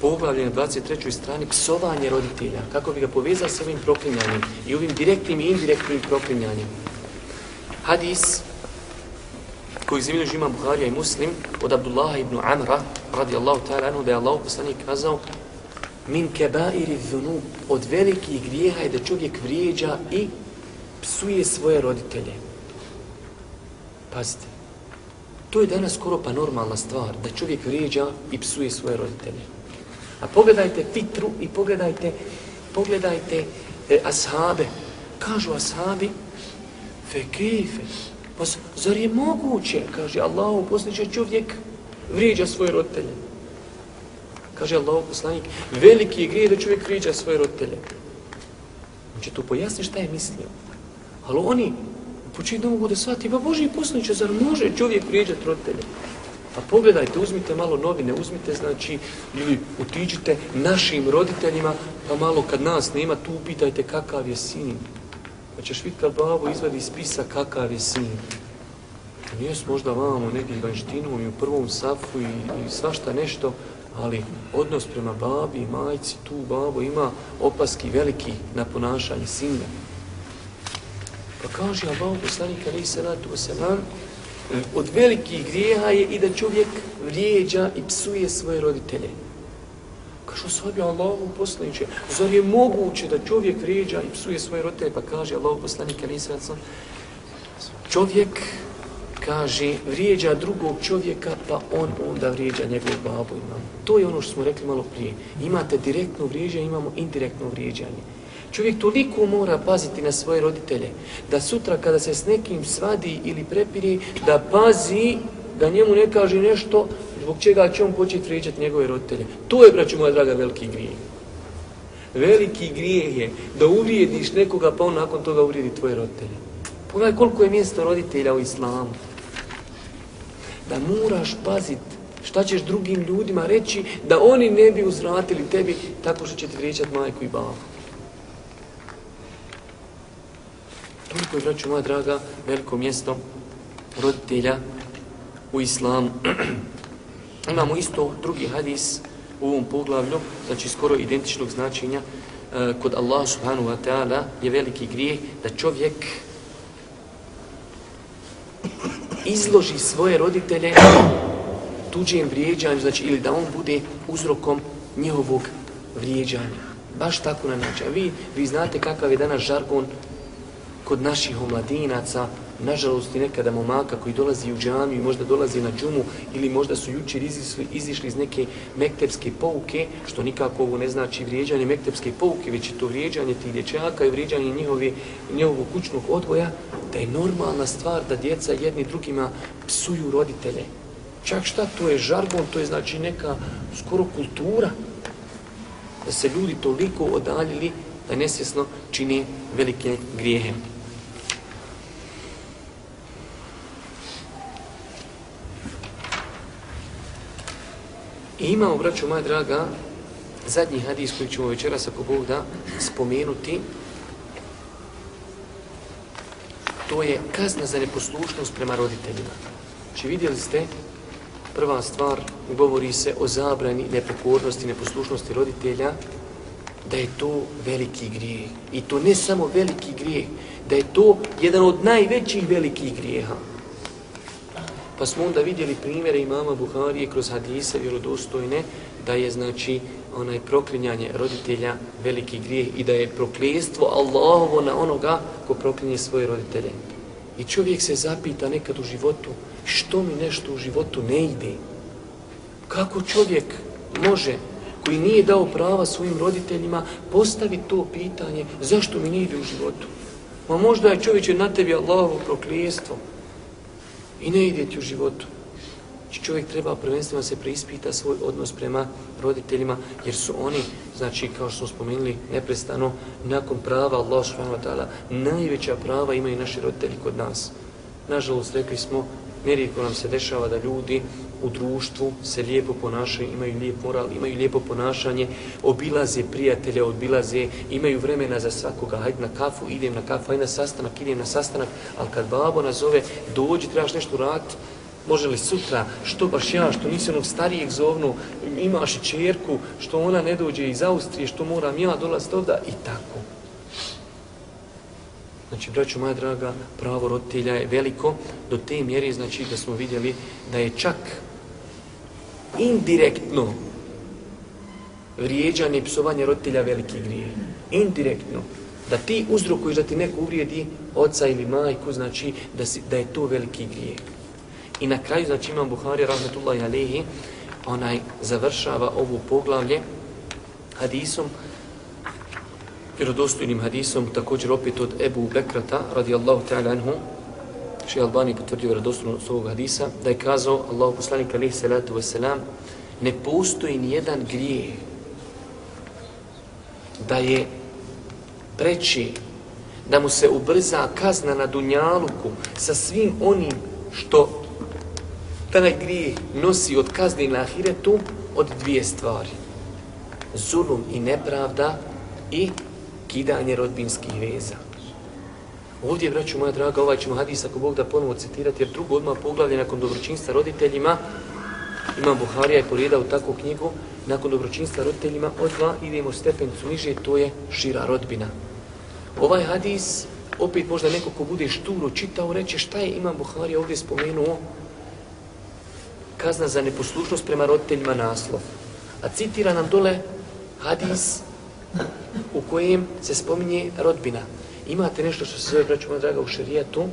poglavlje na 23. strani psovanje roditelja, kako bi ga povezao sa ovim proklinjanjem i ovim direktnim i indirektnim proklinjanjem. Hadis koji zemlju žima Buharija i Muslim od Abdullaha ibn Amra radijallahu ta'ala anhu da je Allah poslanik kazao min kebairi dhunub od velikih grijeha je da čovjek vrijeđa i psuje svoje roditelje. Pazite, to je danas skoro pa normalna stvar da čovjek vrijeđa i psuje svoje roditelje. A pogledajte fitru i pogledajte, pogledajte e, ashabe. Kažu ashabi, fe kejfe, zar je moguće, kaže Allah, posliče čovjek vrijeđa svoje roditelje. Kaže Allah, poslanik, veliki je grije da čovjek vrijeđa svoje roditelje. On će to pojasniti šta je mislio. Ali oni, počinu da mogu da shvati, pa Boži poslaniče, zar može čovjek vrijeđati roditelje? Pa pogledajte, uzmite malo novine, uzmite znači, ili otiđite našim roditeljima, pa malo kad nas nema, tu upitajte kakav je sin. Pa ćeš vidjeti kad babo izvadi spisa kakav je sin. Nije možda vamo nekim vanštinom i u prvom safu i, i svašta nešto, ali odnos prema babi i majci, tu babo ima opaski veliki na ponašanje sina. Pa kaže Allah poslanik alaih salatu wasalam, eh, Od velikih grijeha je i da čovjek vrijeđa i psuje svoje roditelje. Kažu sahabi Allahu poslaniče, zar je moguće da čovjek vrijeđa i psuje svoje roditelje? Pa kaže Allahu poslanike, ali čovjek kaže, vrijeđa drugog čovjeka, pa on onda vrijeđa njegov babu i mamu. To je ono što smo rekli malo prije. Imate direktno vrijeđanje, imamo indirektno vrijeđanje. Čovjek toliko mora paziti na svoje roditelje, da sutra kada se s nekim svadi ili prepiri, da pazi da njemu ne kaže nešto zbog čega će on početi vrijeđati njegove roditelje. To je, braću moja draga, veliki grijeh. Veliki grijeh je da uvrijediš nekoga, pa on nakon toga uvrijedi tvoje roditelje. Pogledaj koliko je mjesto roditelja u islamu. Da moraš paziti šta ćeš drugim ljudima reći da oni ne bi uzvratili tebi tako što će ti vrijeđati majku i babu. Toliko je, braću moja draga, veliko mjesto roditelja u islamu. Imamo isto drugi hadis u ovom poglavlju, znači skoro identičnog značenja, e, kod Allah subhanahu wa ta'ala je veliki grijeh da čovjek izloži svoje roditelje tuđim vrijeđanju, znači ili da on bude uzrokom njihovog vrijeđanja. Baš tako na način. Vi, vi znate kakav je danas žargon kod naših omladinaca, nažalost i nekada momaka koji dolazi u džamiju, možda dolazi na džumu ili možda su jučer izišli, izišli iz neke mektepske pouke, što nikako ovo ne znači vrijeđanje mektepske pouke, već je to vrijeđanje tih dječaka i vrijeđanje njihove, njihovog kućnog odgoja, da je normalna stvar da djeca jedni drugima psuju roditelje. Čak šta, to je žargon, to je znači neka skoro kultura, da se ljudi toliko odaljili da nesvjesno čini velike grijehe. I imamo, braću moja draga, zadnji hadis koji ćemo večeras, ako Bog da, spomenuti. To je kazna za neposlušnost prema roditeljima. Či vidjeli ste, prva stvar, govori se o zabrani nepokornosti, neposlušnosti roditelja, da je to veliki grijeh. I to ne samo veliki grijeh, da je to jedan od najvećih velikih grijeha. Pa smo onda vidjeli primjere imama Buharije kroz hadise vjerodostojne da je znači onaj proklinjanje roditelja veliki grijeh i da je proklijestvo Allahovo na onoga ko proklinje svoje roditelje. I čovjek se zapita nekad u životu što mi nešto u životu ne ide. Kako čovjek može koji nije dao prava svojim roditeljima postaviti to pitanje zašto mi ne ide u životu. Ma možda je čovječe na tebi Allahovo proklijestvo i ne ide ti u životu. Čovjek treba prvenstveno se preispita svoj odnos prema roditeljima, jer su oni, znači kao što smo spomenuli neprestano, nakon prava Allah s.w.t. najveća prava imaju naši roditelji kod nas. Nažalost, rekli smo, nerijetko nam se dešava da ljudi u društvu se lijepo ponašaju, imaju lijep moral, imaju lijepo ponašanje, obilaze prijatelje, obilaze, imaju vremena za svakoga, hajde na kafu, idem na kafu, hajde na sastanak, idem na sastanak, ali kad babo nazove, dođi, trebaš nešto raditi, može li sutra, što baš ja, što nisi onog starijeg zovnu, imaš i čerku, što ona ne dođe iz Austrije, što moram ja dolaziti ovda? I tako. Znači, braću moja draga, pravo roditelja je veliko. Do te mjere, znači da smo vidjeli da je čak indirektno vrijeđanje i psovanje roditelja veliki grije. Indirektno. Da ti uzrokuješ da ti neko uvrijedi oca ili majku, znači da, si, da je to veliki grije. I na kraju, znači imam Buhari, rahmetullahi alihi, onaj završava ovu poglavlje hadisom, vjerodostojnim hadisom, također opet od Ebu Bekrata, radijallahu ta'ala anhu, Ši Albani potvrdio vjerodostojnost ovog hadisa, da je kazao Allahu poslanik alihi salatu wasalam, ne postoji ni jedan grijeh da je preći da mu se ubrza kazna na dunjaluku sa svim onim što taj grijeh nosi od kazne na ahiretu od dvije stvari. Zulum i nepravda i kidanje rodbinskih veza. Ovdje, braću moja draga, ovaj ćemo hadis ako Bog da ponovo citirati, jer drugo odmah poglavlje nakon dobročinstva roditeljima, imam Buharija i porijeda u takvu knjigu, nakon dobročinstva roditeljima, odva idemo stepencu niže, to je šira rodbina. Ovaj hadis opet možda neko ko bude šturo čitao, reće šta je Imam Buharija ovdje spomenuo kazna za neposlušnost prema roditeljima naslov. A citira nam dole hadis u kojem se spominje rodbina. Imate nešto što se zove, braću moja draga, u šarijetu,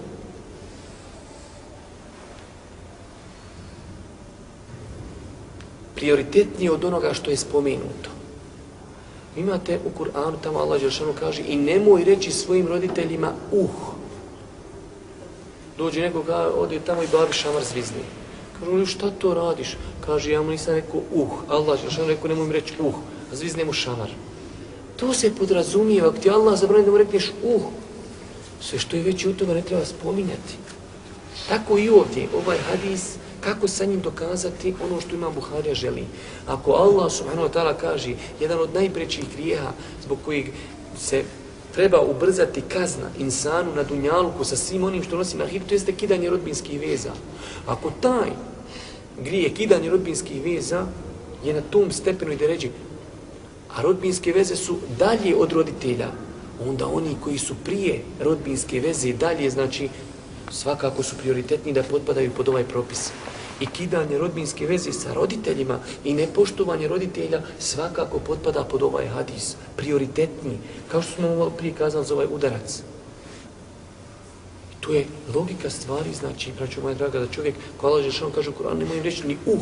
prioritetnije od onoga što je spomenuto. Imate u Kur'anu, tamo Allah Đelšanu kaže i nemoj reći svojim roditeljima uh. Dođe neko kaže, ode tamo i babi šamar zvizni. Kažu, li šta to radiš? Kaže, ja mu nisam rekao uh. Allah Đelšanu rekao, nemoj mi reći uh. A zvizne mu šamar. To se podrazumijeva, ako ti Allah zabrani da mu rekneš uh. Sve što je već u tome ne treba spominjati. Tako i ovdje, ovaj hadis, kako sa njim dokazati ono što ima Buharija želi. Ako Allah subhanahu wa ta'ala kaže jedan od najprećih grijeha zbog kojeg se treba ubrzati kazna insanu na dunjaluku sa svim onim što nosi na hiru, to jeste kidanje rodbinskih veza. Ako taj grije kidanje rodbinskih veza je na tom stepenu i da ređi, a rodbinske veze su dalje od roditelja, onda oni koji su prije rodbinske veze dalje, znači svakako su prioritetni da potpadaju pod ovaj propis. I kidanje rodbinske veze sa roditeljima i nepoštovanje roditelja svakako potpada pod ovaj hadis. Prioritetni, kao što smo prije kazali za ovaj udarac. To je logika stvari, znači, braću moja draga, da čovjek, ko Allah Žešan kaže u Koranu, nemoj reći ni uh.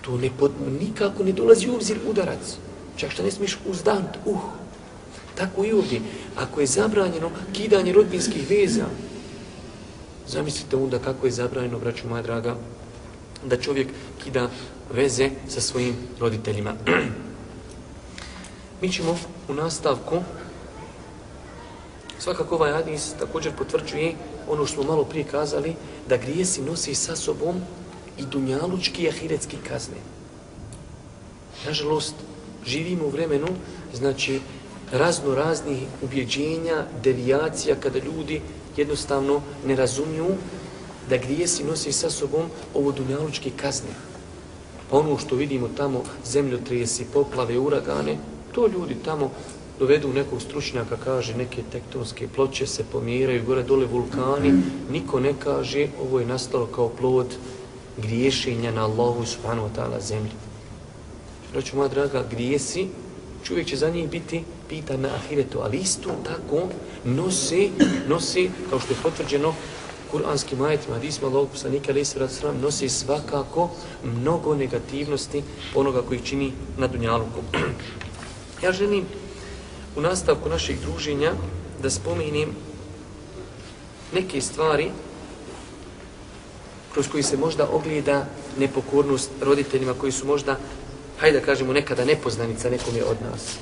To ne pod, nikako ne dolazi u obzir udarac. Čak što ne smiješ uzdant, uh. Tako i ovdje. Ako je zabranjeno kidanje rodbinskih veza, Zamislite onda kako je zabranjeno, braću moja draga, da čovjek kida veze sa svojim roditeljima. Mi ćemo u nastavku, svakako ovaj hadis također potvrđuje ono što smo malo prije kazali, da grijesi nosi sa sobom i dunjalučki i ahiretski kazne. Nažalost, živimo u vremenu, znači, razno raznih ubjeđenja, devijacija, kada ljudi jednostavno ne razumiju da grijesi nosi sa sobom ovo dunjalučke kazne. Pa ono što vidimo tamo, zemljotresi, poplave, uragane, to ljudi tamo dovedu nekog stručnjaka, kaže neke tektonske ploče se pomjeraju, gore dole vulkani, niko ne kaže ovo je nastalo kao plod griješenja na Allahu subhanahu wa ta'ala zemlji. Braću moja draga, grijesi, čovjek će za njih biti pitan na ahiretu, ali isto tako nosi, nosi, kao što je potvrđeno kuranskim ajetima, hadisma Allahog poslanika, ali se sram, nosi svakako mnogo negativnosti onoga koji čini na Dunjaluku. ja želim u nastavku naših druženja da spomenem neke stvari kroz koji se možda ogleda nepokornost roditeljima koji su možda, hajde da kažemo, nekada nepoznanica nekome od nas.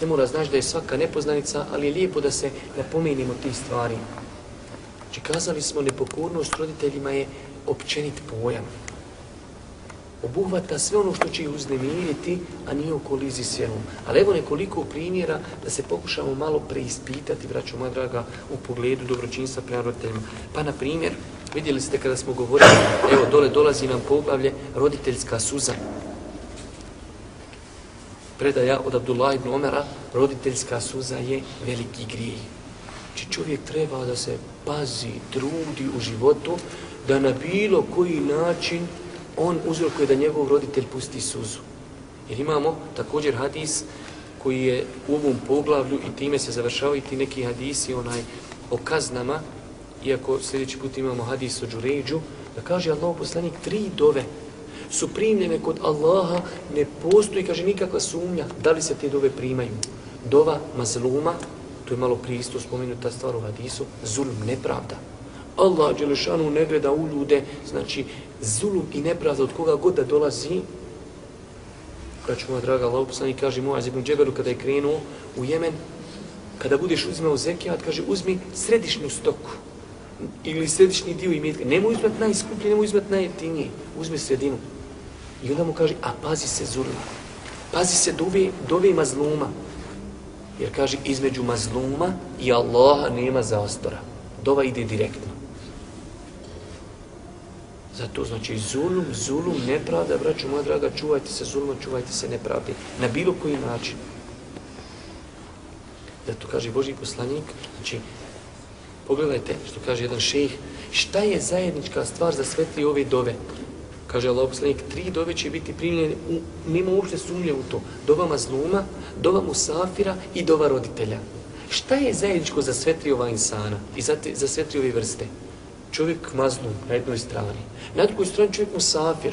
Ne mora znaš da je svaka nepoznanica, ali je lijepo da se napomenimo tih stvari. Znači, kazali smo, nepokornost roditeljima je općenit pojam. Obuhvata sve ono što će ih uznemiriti, a nije u kolizi s vjerom. Ali evo nekoliko primjera da se pokušamo malo preispitati, vraću moja draga, u pogledu dobročinstva prema roditeljima. Pa, na primjer, vidjeli ste kada smo govorili, evo, dole dolazi nam poglavlje roditeljska suza predaja od Abdullah ibn Omera, roditeljska suza je veliki grijeh. Či čovjek treba da se pazi, trudi u životu, da na bilo koji način on uzrokuje da njegov roditelj pusti suzu. Jer imamo također hadis koji je u ovom poglavlju i time se završavaju ti neki hadisi onaj o kaznama, iako sljedeći put imamo hadis o džuređu, da kaže Allah poslanik tri dove su primljene kod Allaha, ne postoji, kaže, nikakva sumnja da li se te dove primaju. Dova mazluma, to je malo pristo spomenuta stvar u hadisu, zulm, nepravda. Allah Đelešanu ne gleda u ljude, znači zulum i nepravda od koga god da dolazi, kada ću moja draga Allah poslani kaže Muaz ibn Džeberu kada je krenuo u Jemen, kada budeš uzimao zekijat, kaže uzmi središnju stoku ili središnji dio imetka. Nemoj uzmet najskuplji, nemoj uzmet najjeftiniji, uzmi sredinu. I onda mu kaže, a pazi se zulma. Pazi se dove, dove mazluma. Jer kaže, između mazluma i Allaha nema zaostora. Dova ide direktno. Zato znači zulum, zulum, nepravda, braću moja draga, čuvajte se zuluma, čuvajte se nepravde. Na bilo koji način. Zato kaže Boži poslanik, znači, Pogledajte što kaže jedan šejh, šta je zajednička stvar za sve tri ove dove? Kaže Allah poslanik, tri dove će biti primljene, u, nema uopšte sumnje u to. Dova mazluma, dova musafira i dova roditelja. Šta je zajedničko za sve tri ova insana i za, te, za sve tri ove vrste? Čovjek mazlum na jednoj strani. Na drugoj strani čovjek musafir.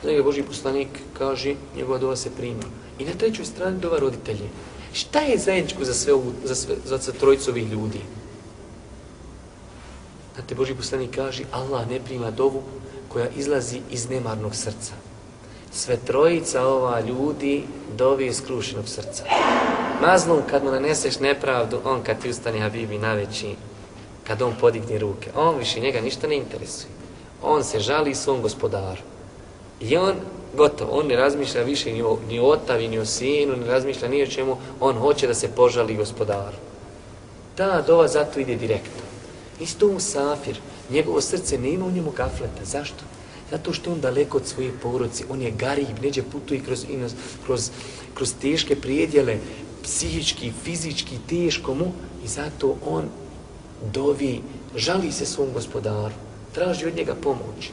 Znači ga Boži poslanik kaže, njegova dova se prima. I na trećoj strani dova roditelje. Šta je zajedničko za sve, ovu, za sve, za sve trojcovih ljudi? Znate, Boži poslanik kaže, Allah ne prima dovu koja izlazi iz nemarnog srca. Sve trojica ova ljudi dovi iz krušenog srca. Mazlum kad mu naneseš nepravdu, on kad ti ustane Habibi naveći, kad on podigne ruke, on više njega ništa ne interesuje. On se žali svom gospodaru. I on, gotovo, on ne razmišlja više ni o, ni o otavi, ni o sinu, ne razmišlja ni o čemu, on hoće da se požali gospodaru. Ta dova zato ide direktno. Isto u Safir, njegovo srce nema u njemu gafleta. Zašto? Zato što on daleko od svoje poroci, on je garib, neđe putuje kroz, kroz, kroz teške prijedjele, psihički, fizički, teško mu i zato on dovi, žali se svom gospodaru, traži od njega pomoć.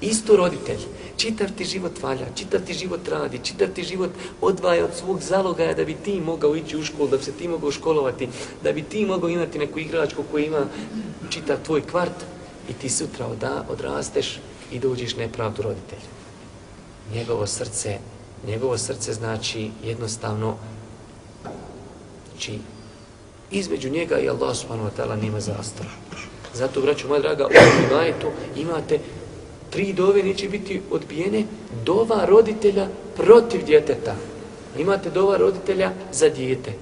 Isto roditelj, čitav ti život valja, čitav ti život radi, čitav ti život odvaja od svog zalogaja da bi ti mogao ići u školu, da bi se ti mogao školovati, da bi ti mogao imati neku igračku koja ima čitav tvoj kvart i ti sutra oda, odrasteš i dođeš nepravdu roditelju. Njegovo srce, njegovo srce znači jednostavno znači između njega i Allah subhanahu wa ta'ala nima zastora. Zato, braću moja draga, u Imajetu imate tri dove neće biti odbijene, dova roditelja protiv djeteta. Imate dova roditelja za dijete.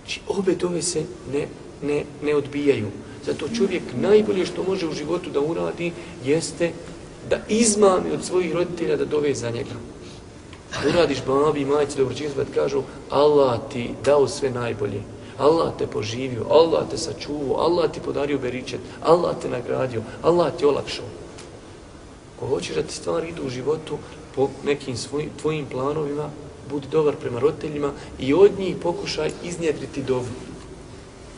Znači, obe dove se ne, ne, ne odbijaju. Zato čovjek najbolje što može u životu da uradi jeste da izmami od svojih roditelja da dove za njega. Uradiš babi i majci dobročinstva da kažu Allah ti dao sve najbolje. Allah te poživio, Allah te sačuvao, Allah ti podario beričet, Allah te nagradio, Allah ti olakšao. Ko hoćeš da ti stvari idu u životu po nekim svojim, tvojim planovima, budi dobar prema roditeljima i od njih pokušaj iznjedriti dovu.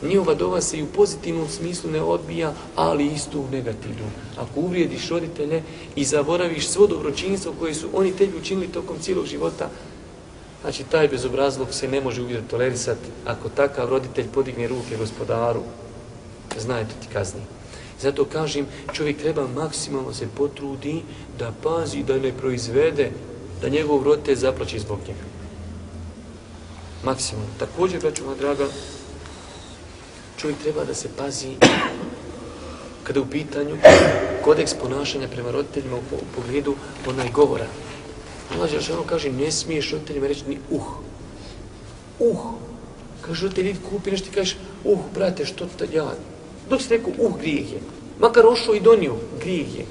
Njihova dova se i u pozitivnom smislu ne odbija, ali isto u negativnom. Ako uvrijediš roditelje i zaboraviš svo dobročinstvo koje su oni tebi učinili tokom cijelog života, znači taj bezobrazlog se ne može uvijek tolerisati. Ako takav roditelj podigne ruke gospodaru, znajte ti kazni. Zato kažem, čovjek treba maksimalno se potrudi da pazi, da ne proizvede, da njegov roditelj zaplaći zbog njega. Maksimalno. Također, braću draga, čovjek treba da se pazi kada u pitanju kodeks ponašanja prema roditeljima u pogledu onaj govora. Allah Žešano kaže, ne smiješ roditeljima reći ni uh. Uh. Kaže, roditelj, idi kupi nešto i kažeš, uh, brate, što to ja? Dok si rekao, uh, grijeh je. Makar ošao i donio, grijeh je.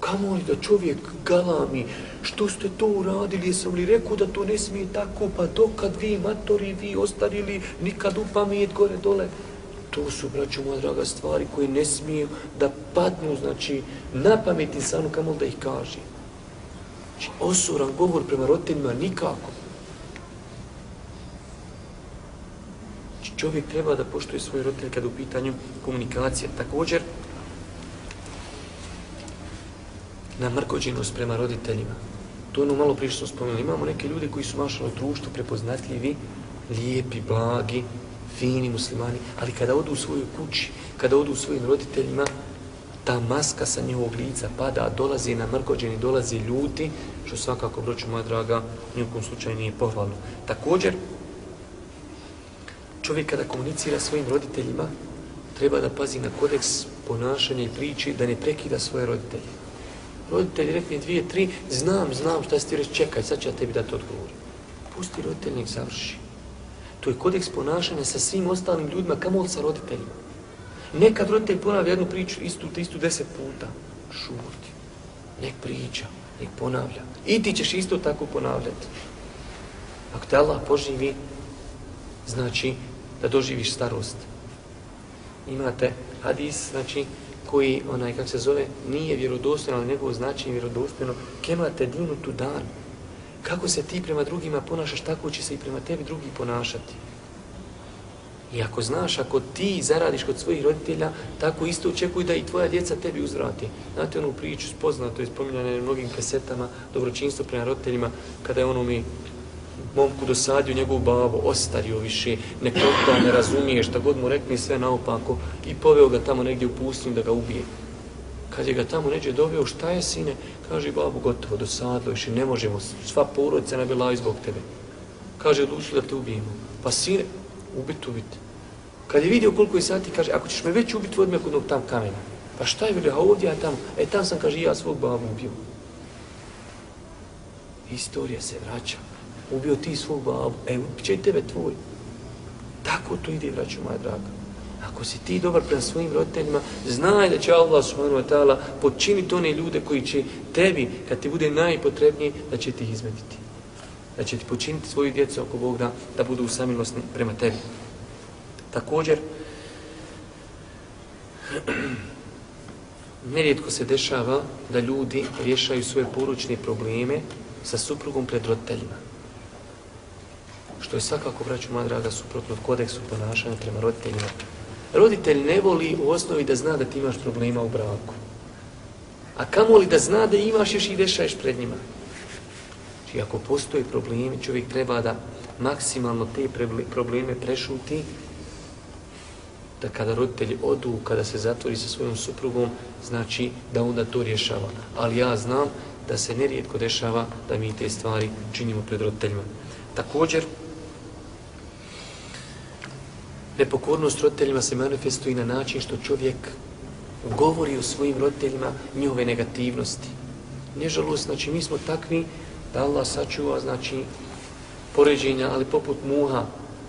Kamo li da čovjek galami, što ste to uradili, jesam li rekao da to ne smije tako, pa dokad vi matori, vi ostarili, nikad upamet gore dole. To su, braću moja draga, stvari koje ne smiju da padnu, znači, na pamet insanu, kamo da ih kaže. Znači, osoran govor prema roditeljima nikako. Znači, čovjek treba da poštuje svoj roditelj kada u pitanju komunikacije. Također, na mrkođenost prema roditeljima. To ono malo prije što smo spomenuli. Imamo neke ljude koji su mašali društvu prepoznatljivi, lijepi, blagi, fini muslimani, ali kada odu u svoju kući, kada odu u svojim roditeljima, ta maska sa njihovog lica pada, dolazi na mrkođeni, dolazi ljuti, što svakako, broću moja draga, nijekom slučaju nije pohvalno. Također, čovjek kada komunicira svojim roditeljima, treba da pazi na kodeks ponašanja i priči, da ne prekida svoje roditelje roditelj rekne dvije, tri, znam, znam šta si ti reći, čekaj, sad ću ja tebi dati odgovor. Pusti roditelj, nek završi. To je kodeks ponašanja sa svim ostalim ljudima, kamo sa roditeljima. Nekad roditelj ponavlja jednu priču, istu, istu deset puta. Šuti. Nek priča, nek ponavlja. I ti ćeš isto tako ponavljati. Ako te Allah poživi, znači da doživiš starost. Imate hadis, znači, koji, onaj, kako se zove, nije vjerodostojno, ali njegovo značenje vjerodostojno, kema te dinu tu dan. Kako se ti prema drugima ponašaš, tako će se i prema tebi drugi ponašati. I ako znaš, ako ti zaradiš kod svojih roditelja, tako isto očekuj da i tvoja djeca tebi uzvrati. Znate onu priču spoznato je spominjane mnogim kasetama, dobročinstvo prema roditeljima, kada je ono mi momku dosadio njegovu babu, ostario više, ne konta, ne razumije, šta god mu rekne sve naopako i poveo ga tamo negdje u pustinu da ga ubije. Kad je ga tamo neđe doveo, šta je sine? Kaže babu, gotovo, dosadilo više, ne možemo, sva porodica ne bila zbog tebe. Kaže, odlučili da te ubijemo. Pa sine, ubit, ubit. Kad je vidio koliko je sati, kaže, ako ćeš me već ubiti, vodi me kod tam kamena. Pa šta je vidio, a ovdje ja tamo, e tam sam, kaže, ja svog babu ubio. Historija se vraća. Ubio ti svog babu, e, će i tebe tvoj. Tako to ide, vraću moja draga. Ako si ti dobar prema svojim roditeljima, znaj da će Allah subhanahu wa ta'ala počiniti one ljude koji će tebi, kad ti bude najpotrebniji, da će ti ih izmetiti. Da će ti počiniti svoju djecu oko Bog da budu usamilosni prema tebi. Također, nerijetko se dešava da ljudi rješaju svoje poručne probleme sa suprugom pred roditeljima. Što je svakako, braću moja draga, suprotno od kodeksu ponašanja prema roditeljima. Roditelj ne voli u osnovi da zna da ti imaš problema u braku. A kamo li da zna da imaš još i dešaješ pred njima? Znači, ako postoji problemi, čovjek treba da maksimalno te probleme prešuti da kada roditelji odu, kada se zatvori sa svojom suprugom, znači da onda to rješava. Ali ja znam da se nerijetko dešava da mi te stvari činimo pred roditeljima. Također, nepokornost roditeljima se manifestuje na način što čovjek govori o svojim roditeljima njihove negativnosti. Nežalost, znači mi smo takvi da Allah sačuva, znači, poređenja, ali poput muha,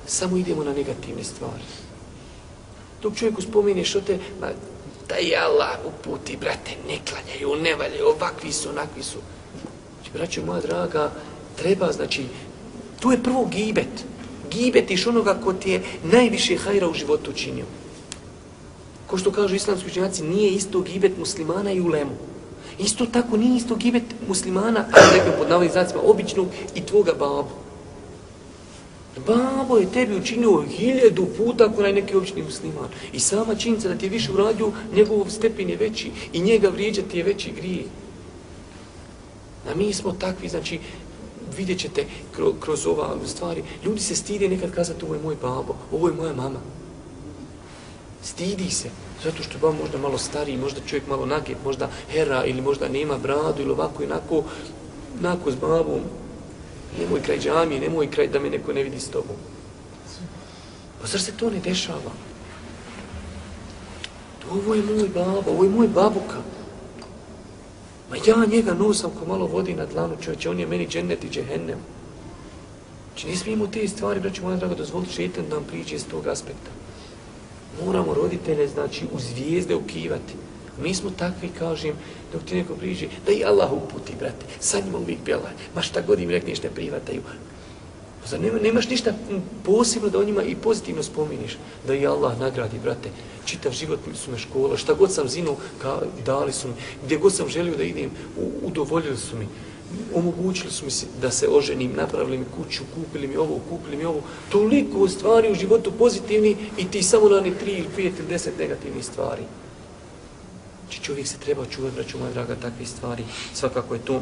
samo idemo na negativne stvari. Dok čovjeku spomeni što te, ma, da je Allah uputi, brate, ne klanjaju, ne valjaju, ovakvi su, onakvi su. Znači, braćo moja draga, treba, znači, tu je prvo gibet gibetiš onoga ko ti je najviše hajra u životu učinio. Ko što kažu islamski učinjaci, nije isto gibet muslimana i ulemu. Isto tako nije isto gibet muslimana, a rekao pod navodnim znacima, običnog i tvoga babu. Babo je tebi učinio hiljedu puta ako naj neki obični musliman. I sama činjenica da ti je više uradio, njegov stepen je veći i njega vrijeđati je veći grije. A mi smo takvi, znači, vidjet ćete kroz, kroz ova stvari, ljudi se stide nekad kazati ovo je moj babo, ovo je moja mama. Stidi se, zato što je babo možda malo stariji, možda čovjek malo naget, možda hera ili možda nema bradu ili ovako i onako, onako s babom, nemoj kraj džamije, nemoj kraj da me neko ne vidi s tobom. Pa zar se to ne dešava? Ovo je moj babo, ovo je moj babuka. Ma ja njega nosam ko malo vodi na dlanu čovječe, on je meni džennet i džehennem. Znači ne smijemo te stvari, braći moja draga, dozvoliti šetan da nam priđe iz tog aspekta. Moramo roditelje, znači, u zvijezde ukivati. Mi smo takvi, kažem, dok ti neko priđe, da i Allah uputi, brate, sa njima uvijek bjela, ma šta god im rekneš ne privataju. Zar nema, nemaš ništa posebno da o njima i pozitivno spominiš, da i Allah nagradi, brate, čitav život su me škola, šta god sam zinu, ka, dali su mi, gdje god sam želio da idem, u, udovoljili su mi, omogućili su mi da se oženim, napravili mi kuću, kupili mi ovo, kupili mi ovo, toliko stvari u životu pozitivni i ti samo na ne tri ili pet ili deset negativnih stvari. Či čovjek se treba čuvati, braću moja draga, takve stvari. Svakako je to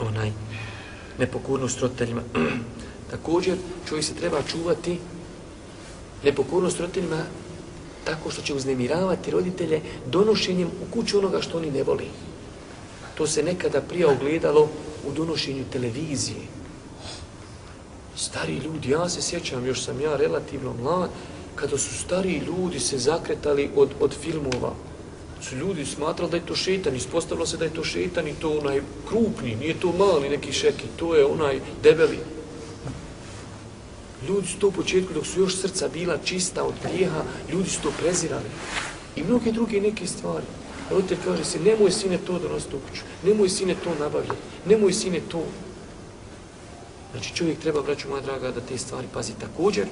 onaj nepokornost roditeljima. Također, čovjek se treba čuvati nepokornost roditeljima tako što će uznemiravati roditelje donošenjem u kuću onoga što oni ne voli. To se nekada prije ogledalo u donošenju televizije. Stari ljudi, ja se sjećam, još sam ja relativno mlad, kada su stari ljudi se zakretali od, od filmova, su ljudi smatrali da je to šetan, ispostavilo se da je to šetan i to onaj krupni, nije to mali neki šeki, to je onaj debeli. Ljudi su to u početku, dok su još srca bila čista od grijeha, ljudi su to prezirali. I mnoge druge neke stvari. Roditelj kaže se, nemoj sine to donositi u kuću, nemoj sine to nabavljati, nemoj sine to. Znači čovjek treba, braću moja draga, da te stvari pazi također.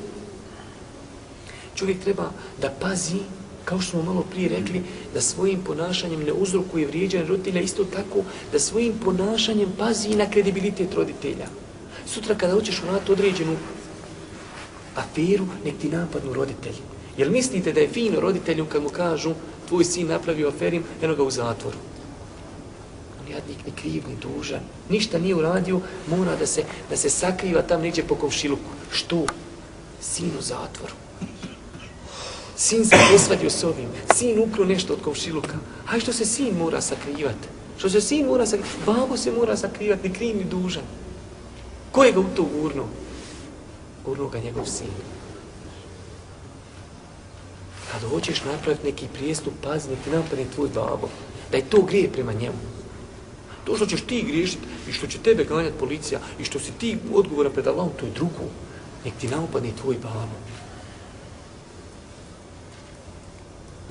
Čovjek treba da pazi kao što smo malo prije rekli, da svojim ponašanjem ne uzrokuje vrijeđanje roditelja, isto tako da svojim ponašanjem pazi i na kredibilitet roditelja. Sutra kada hoćeš uraditi određenu aferu, nek ti napadnu roditelji. Jel mislite da je fino roditelju kad mu kažu tvoj sin napravio aferim, eno ga u zatvoru? On jadnik ni kriv, ni dužan. Ništa nije uradio, mora da se, da se sakriva tam neđe po komšiluku. Što? Sin u zatvoru. Sin se posvadio s ovim. Sin ukro nešto od komšiluka. Aj što se sin mora sakrivati? Što se sin mora sakrivati? Babo se mora sakrivati, ni kriv, ni dužan. Ko je ga u to urnuo? Urnuo ga njegov sin. Kad hoćeš napraviti neki prijestup, pazi, nek ti napadne tvoj babo. Da je to grije prema njemu. To što ćeš ti griješiti i što će tebe ganjati policija i što si ti odgovora pred Allahom, to je drugo. Nek ti napadne tvoj babo.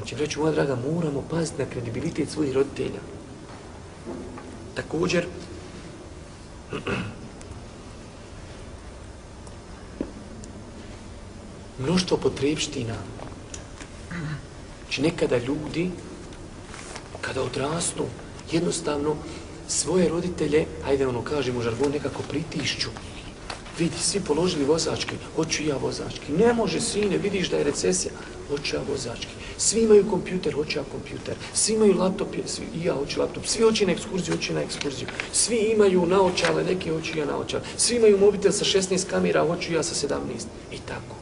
Znači, vreću moja draga, moramo paziti na kredibilitet svojih roditelja. Također, mnoštvo potrebština. Znači, nekada ljudi, kada odrastu, jednostavno svoje roditelje, hajde ono kažemo žargon, nekako pritišću. Vidi, svi položili vozački, hoću ja vozački. Ne može, sine, vidiš da je recesija, hoću ja vozački. Svi imaju kompjuter, hoću ja kompjuter. Svi imaju laptop, svi, i ja hoću laptop. Svi hoće na ekskurziju, hoću na ekskurziju. Svi imaju naočale, neki hoću ja naočale. Svi imaju mobitel sa 16 kamera, hoću ja sa 17. I tako.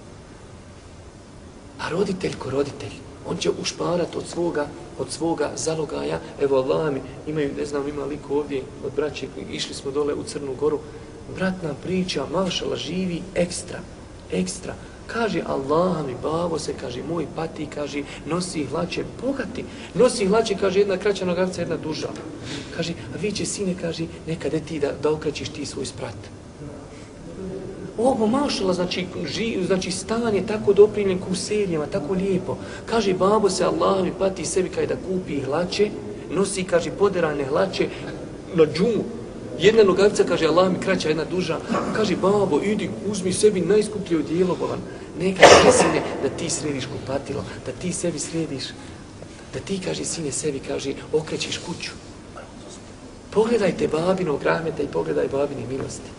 A roditelj ko roditelj, on će ušparat od svoga, od svoga zalogaja. Evo Allah mi, imaju, ne znam, ima liko ovdje od braće, išli smo dole u Crnu Goru. Brat nam priča, mašala, živi ekstra, ekstra. Kaže Allah mi, babo se, kaže, moj pati, kaže, nosi hlače, bogati. Nosi hlače, kaže, jedna kraća nogavca, jedna duža. Kaže, a vi će, sine, kaže, nekada ti da, da okrećiš ti svoj sprat. Ovo mašala, znači, ži, znači stan je tako doprinjen ku serijama, tako lijepo. Kaže, babo se, Allah mi pati sebi kaj da kupi hlače, nosi, kaže, poderane hlače na džumu. Jedna nogavica, kaže, Allah mi kraća, jedna duža. Kaže, babo, idi, uzmi sebi najskuplje odijelo, bolan. Neka, kaže, sine, da ti središ kupatilo, da ti sebi središ, da ti, kaže, sine, sebi, kaže, okrećiš kuću. Pogledajte babinog rahmeta i pogledaj babine milosti.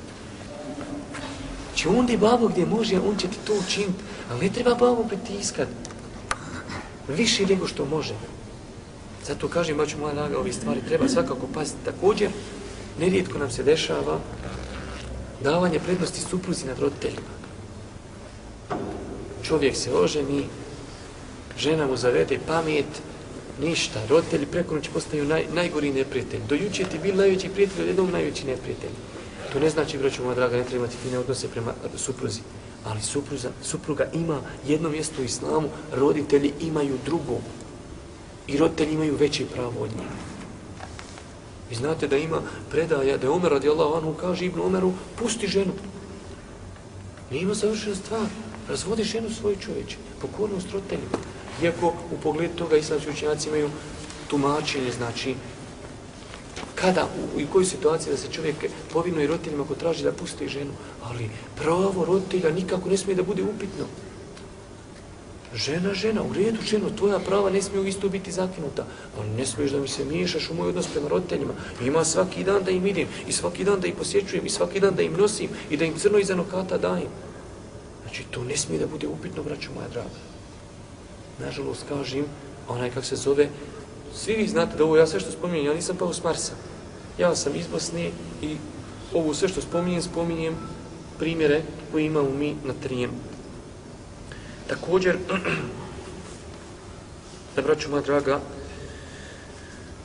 Či onda i babo gdje može, on će ti to učiniti. Ali ne treba babo pritiskat. Više nego što može. Zato kažem, baću moja naga, ove stvari treba svakako paziti. Također, nerijetko nam se dešava davanje prednosti supruzi nad roditeljima. Čovjek se oženi, žena mu zavede pamet, ništa. Roditelji preko noći postaju naj, najgori neprijatelj. Do juče ti bil najveći prijatelj, od najveći neprijatelj. To ne znači, braću moja draga, ne treba imati fine odnose prema supruzi. Ali supruza, supruga ima jedno mjesto u islamu, roditelji imaju drugo. I roditelji imaju veće pravo od njega. Vi znate da ima predaja, da je Omer radijallahu anhu kaže Ibn Omeru, pusti ženu. Nije ima završena stvar. Razvodi ženu svoj čovječe. Pokornost roditeljima. Iako u pogledu toga islamski učenjaci imaju tumačenje, znači, kada, u, u kojoj situaciji da se čovjek povinuje roditeljima ako traži da pusti ženu. Ali pravo roditelja nikako ne smije da bude upitno. Žena, žena, u redu ženo, tvoja prava ne smiju isto biti zakinuta. Ali ne smiješ da mi se miješaš u moj odnos prema roditeljima. Ima svaki dan da im idem i svaki dan da ih posjećujem i svaki dan da im nosim i da im crno iza nokata dajem. Znači, to ne smije da bude upitno, braću moja draga. Nažalost, kažem, onaj kak se zove, svi vi znate da ovo ja sve što spominjem, ja nisam pao s Marsa. Ja sam iz Bosne i ovo sve što spominjem, spominjem primjere koje imamo mi na trijemu. Također, da braću moja draga,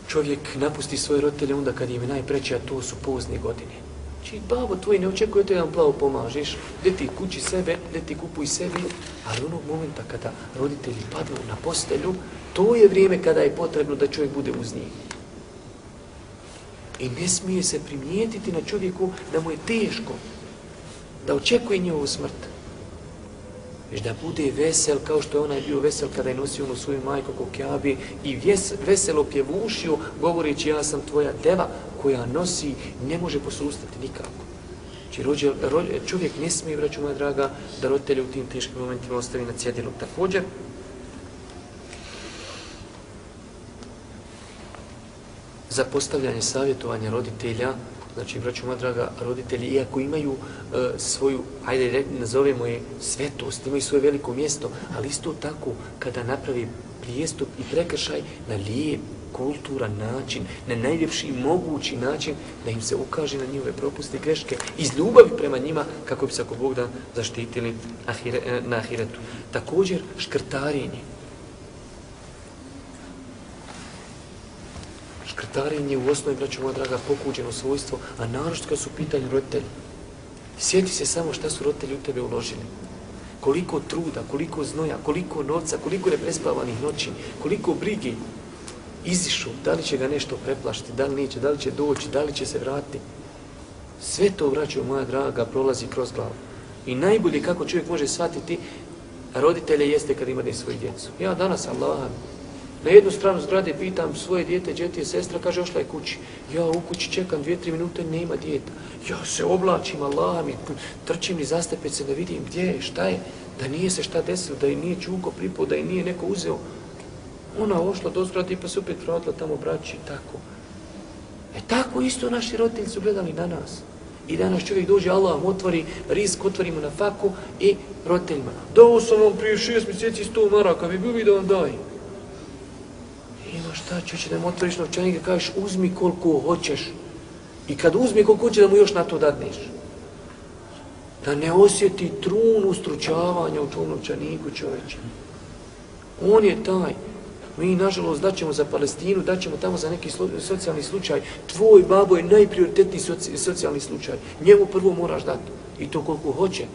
čovjek napusti svoje roditelje onda kad im je najpreće, a to su pozne godine. Či babo tvoj ne očekuje to jedan plavo pomažeš, gdje ti kući sebe, gdje ti kupuj sebi, ali onog momenta kada roditelji padnu na postelju, to je vrijeme kada je potrebno da čovjek bude uz njih. I ne smije se primijetiti na čovjeku da mu je teško, da očekuje njegovu smrt. Već da bude vesel kao što je onaj bio vesel kada je nosio onu svoju majku ko kjabi i vjes, veselo pjevušio govoreći ja sam tvoja deva koja nosi ne može posustati nikako. Či rođe, rođe, čovjek ne smije, braću moja draga, da roditelje u tim teškim momentima ostavi na cjedilu. Također, za postavljanje savjetovanja roditelja Znači, braću moja draga, roditelji, iako imaju e, svoju, ajde, re- nazovemo je svetost, imaju svoje veliko mjesto, ali isto tako, kada napravi prijestup i prekršaj na lijep, kulturan način, na najljepši mogući način, da im se ukaže na njihove propuste i greške iz ljubavi prema njima, kako bi se ako Bog da zaštitili ahire, e, na ahiretu. Također, škrtarenje. Škrtarenje u osnovi, braću moja draga, pokuđeno svojstvo, a naročito kad su pitanje roditelji. Sjeti se samo šta su roditelji u tebe uložili. Koliko truda, koliko znoja, koliko novca, koliko neprespavanih noći, koliko brigi izišu, da li će ga nešto preplašiti, da li neće, da li će doći, da li će se vratiti. Sve to, braću moja draga, prolazi kroz glavu. I najbolje kako čovjek može shvatiti roditelje jeste kad ima svoju djecu. Ja danas, Allah, na jednu stranu zgrade pitam svoje dijete, djete je sestra, kaže, ošla je kući. Ja u kući čekam dvije, tri minute, nema dijeta. Ja se oblačim, Allah mi, trčim ni se da vidim gdje je, šta je, da nije se šta desilo, da je nije čuko pripao, da je nije neko uzeo. Ona ošla do zgrade pa se opet vratila tamo braći i tako. E tako isto naši roditelji su gledali na nas. I danas čovjek dođe, Allah vam otvori risk, otvorimo na faku i roditeljima. Dao sam vam prije šest mjeseci sto maraka, bi bi da vam daj. Ima šta čeće da mu otvoriš novčanik i kažeš uzmi koliko hoćeš. I kad uzmi koliko hoće da mu još na to dadneš. Da ne osjeti trun ustručavanja u tom novčaniku čoveče. On je taj. Mi, nažalost, daćemo za Palestinu, daćemo tamo za neki slu, socijalni slučaj. Tvoj babo je najprioritetniji soci, socijalni slučaj. Njemu prvo moraš dati. I to koliko hoće.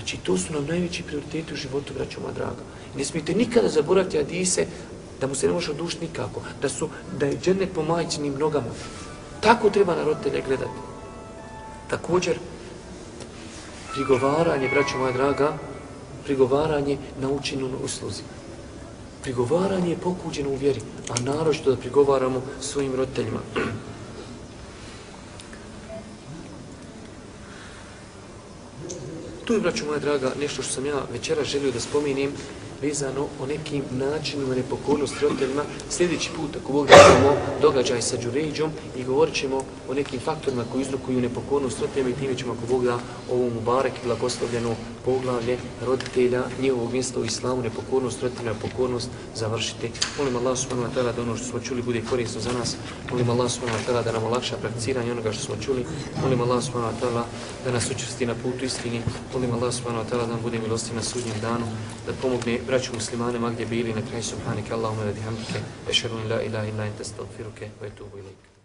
Znači, to su nam najveći prioriteti u životu, braćo moja draga. Ne smijete nikada zaboraviti Adise da mu se ne može odušiti nikako. Da, su, da je džennet po majčinim nogama. Tako treba na roditelje gledati. Također, prigovaranje, braćo moja draga, prigovaranje na učinu usluzi. Prigovaranje je pokuđeno u vjeri, a naročito da prigovaramo svojim roditeljima. Tu je, braću moja draga, nešto što sam ja večera želio da spominim, vezano o nekim načinima nepokornosti roditeljima. Sljedeći put, ako Bog imamo događaj sa Đuređom i govorit ćemo o nekim faktorima koji uzrokuju nepokornost roditeljima i time ćemo, ako Bog da, ovu Mubarek i blagoslovljeno poglavlje roditelja, njihovog mjesta u islamu, nepokornost roditeljima, pokornost završiti. Molim Allah subhanahu wa ta'ala da ono što smo čuli bude korisno za nas. Molim Allah subhanahu wa ta'ala da nam olakša prakticiranje onoga što smo čuli. Molim Allah subhanahu wa ta'ala da nas učvrsti na putu istini. Molim Allah subhanahu wa ta'ala da nam bude milosti na sudnjem danu, da pomogne braću muslimanima gdje bili na kraju subhanike Allahumma radi hamdike ešheru la ilaha illa ente stagfiruke wa etubu ilaik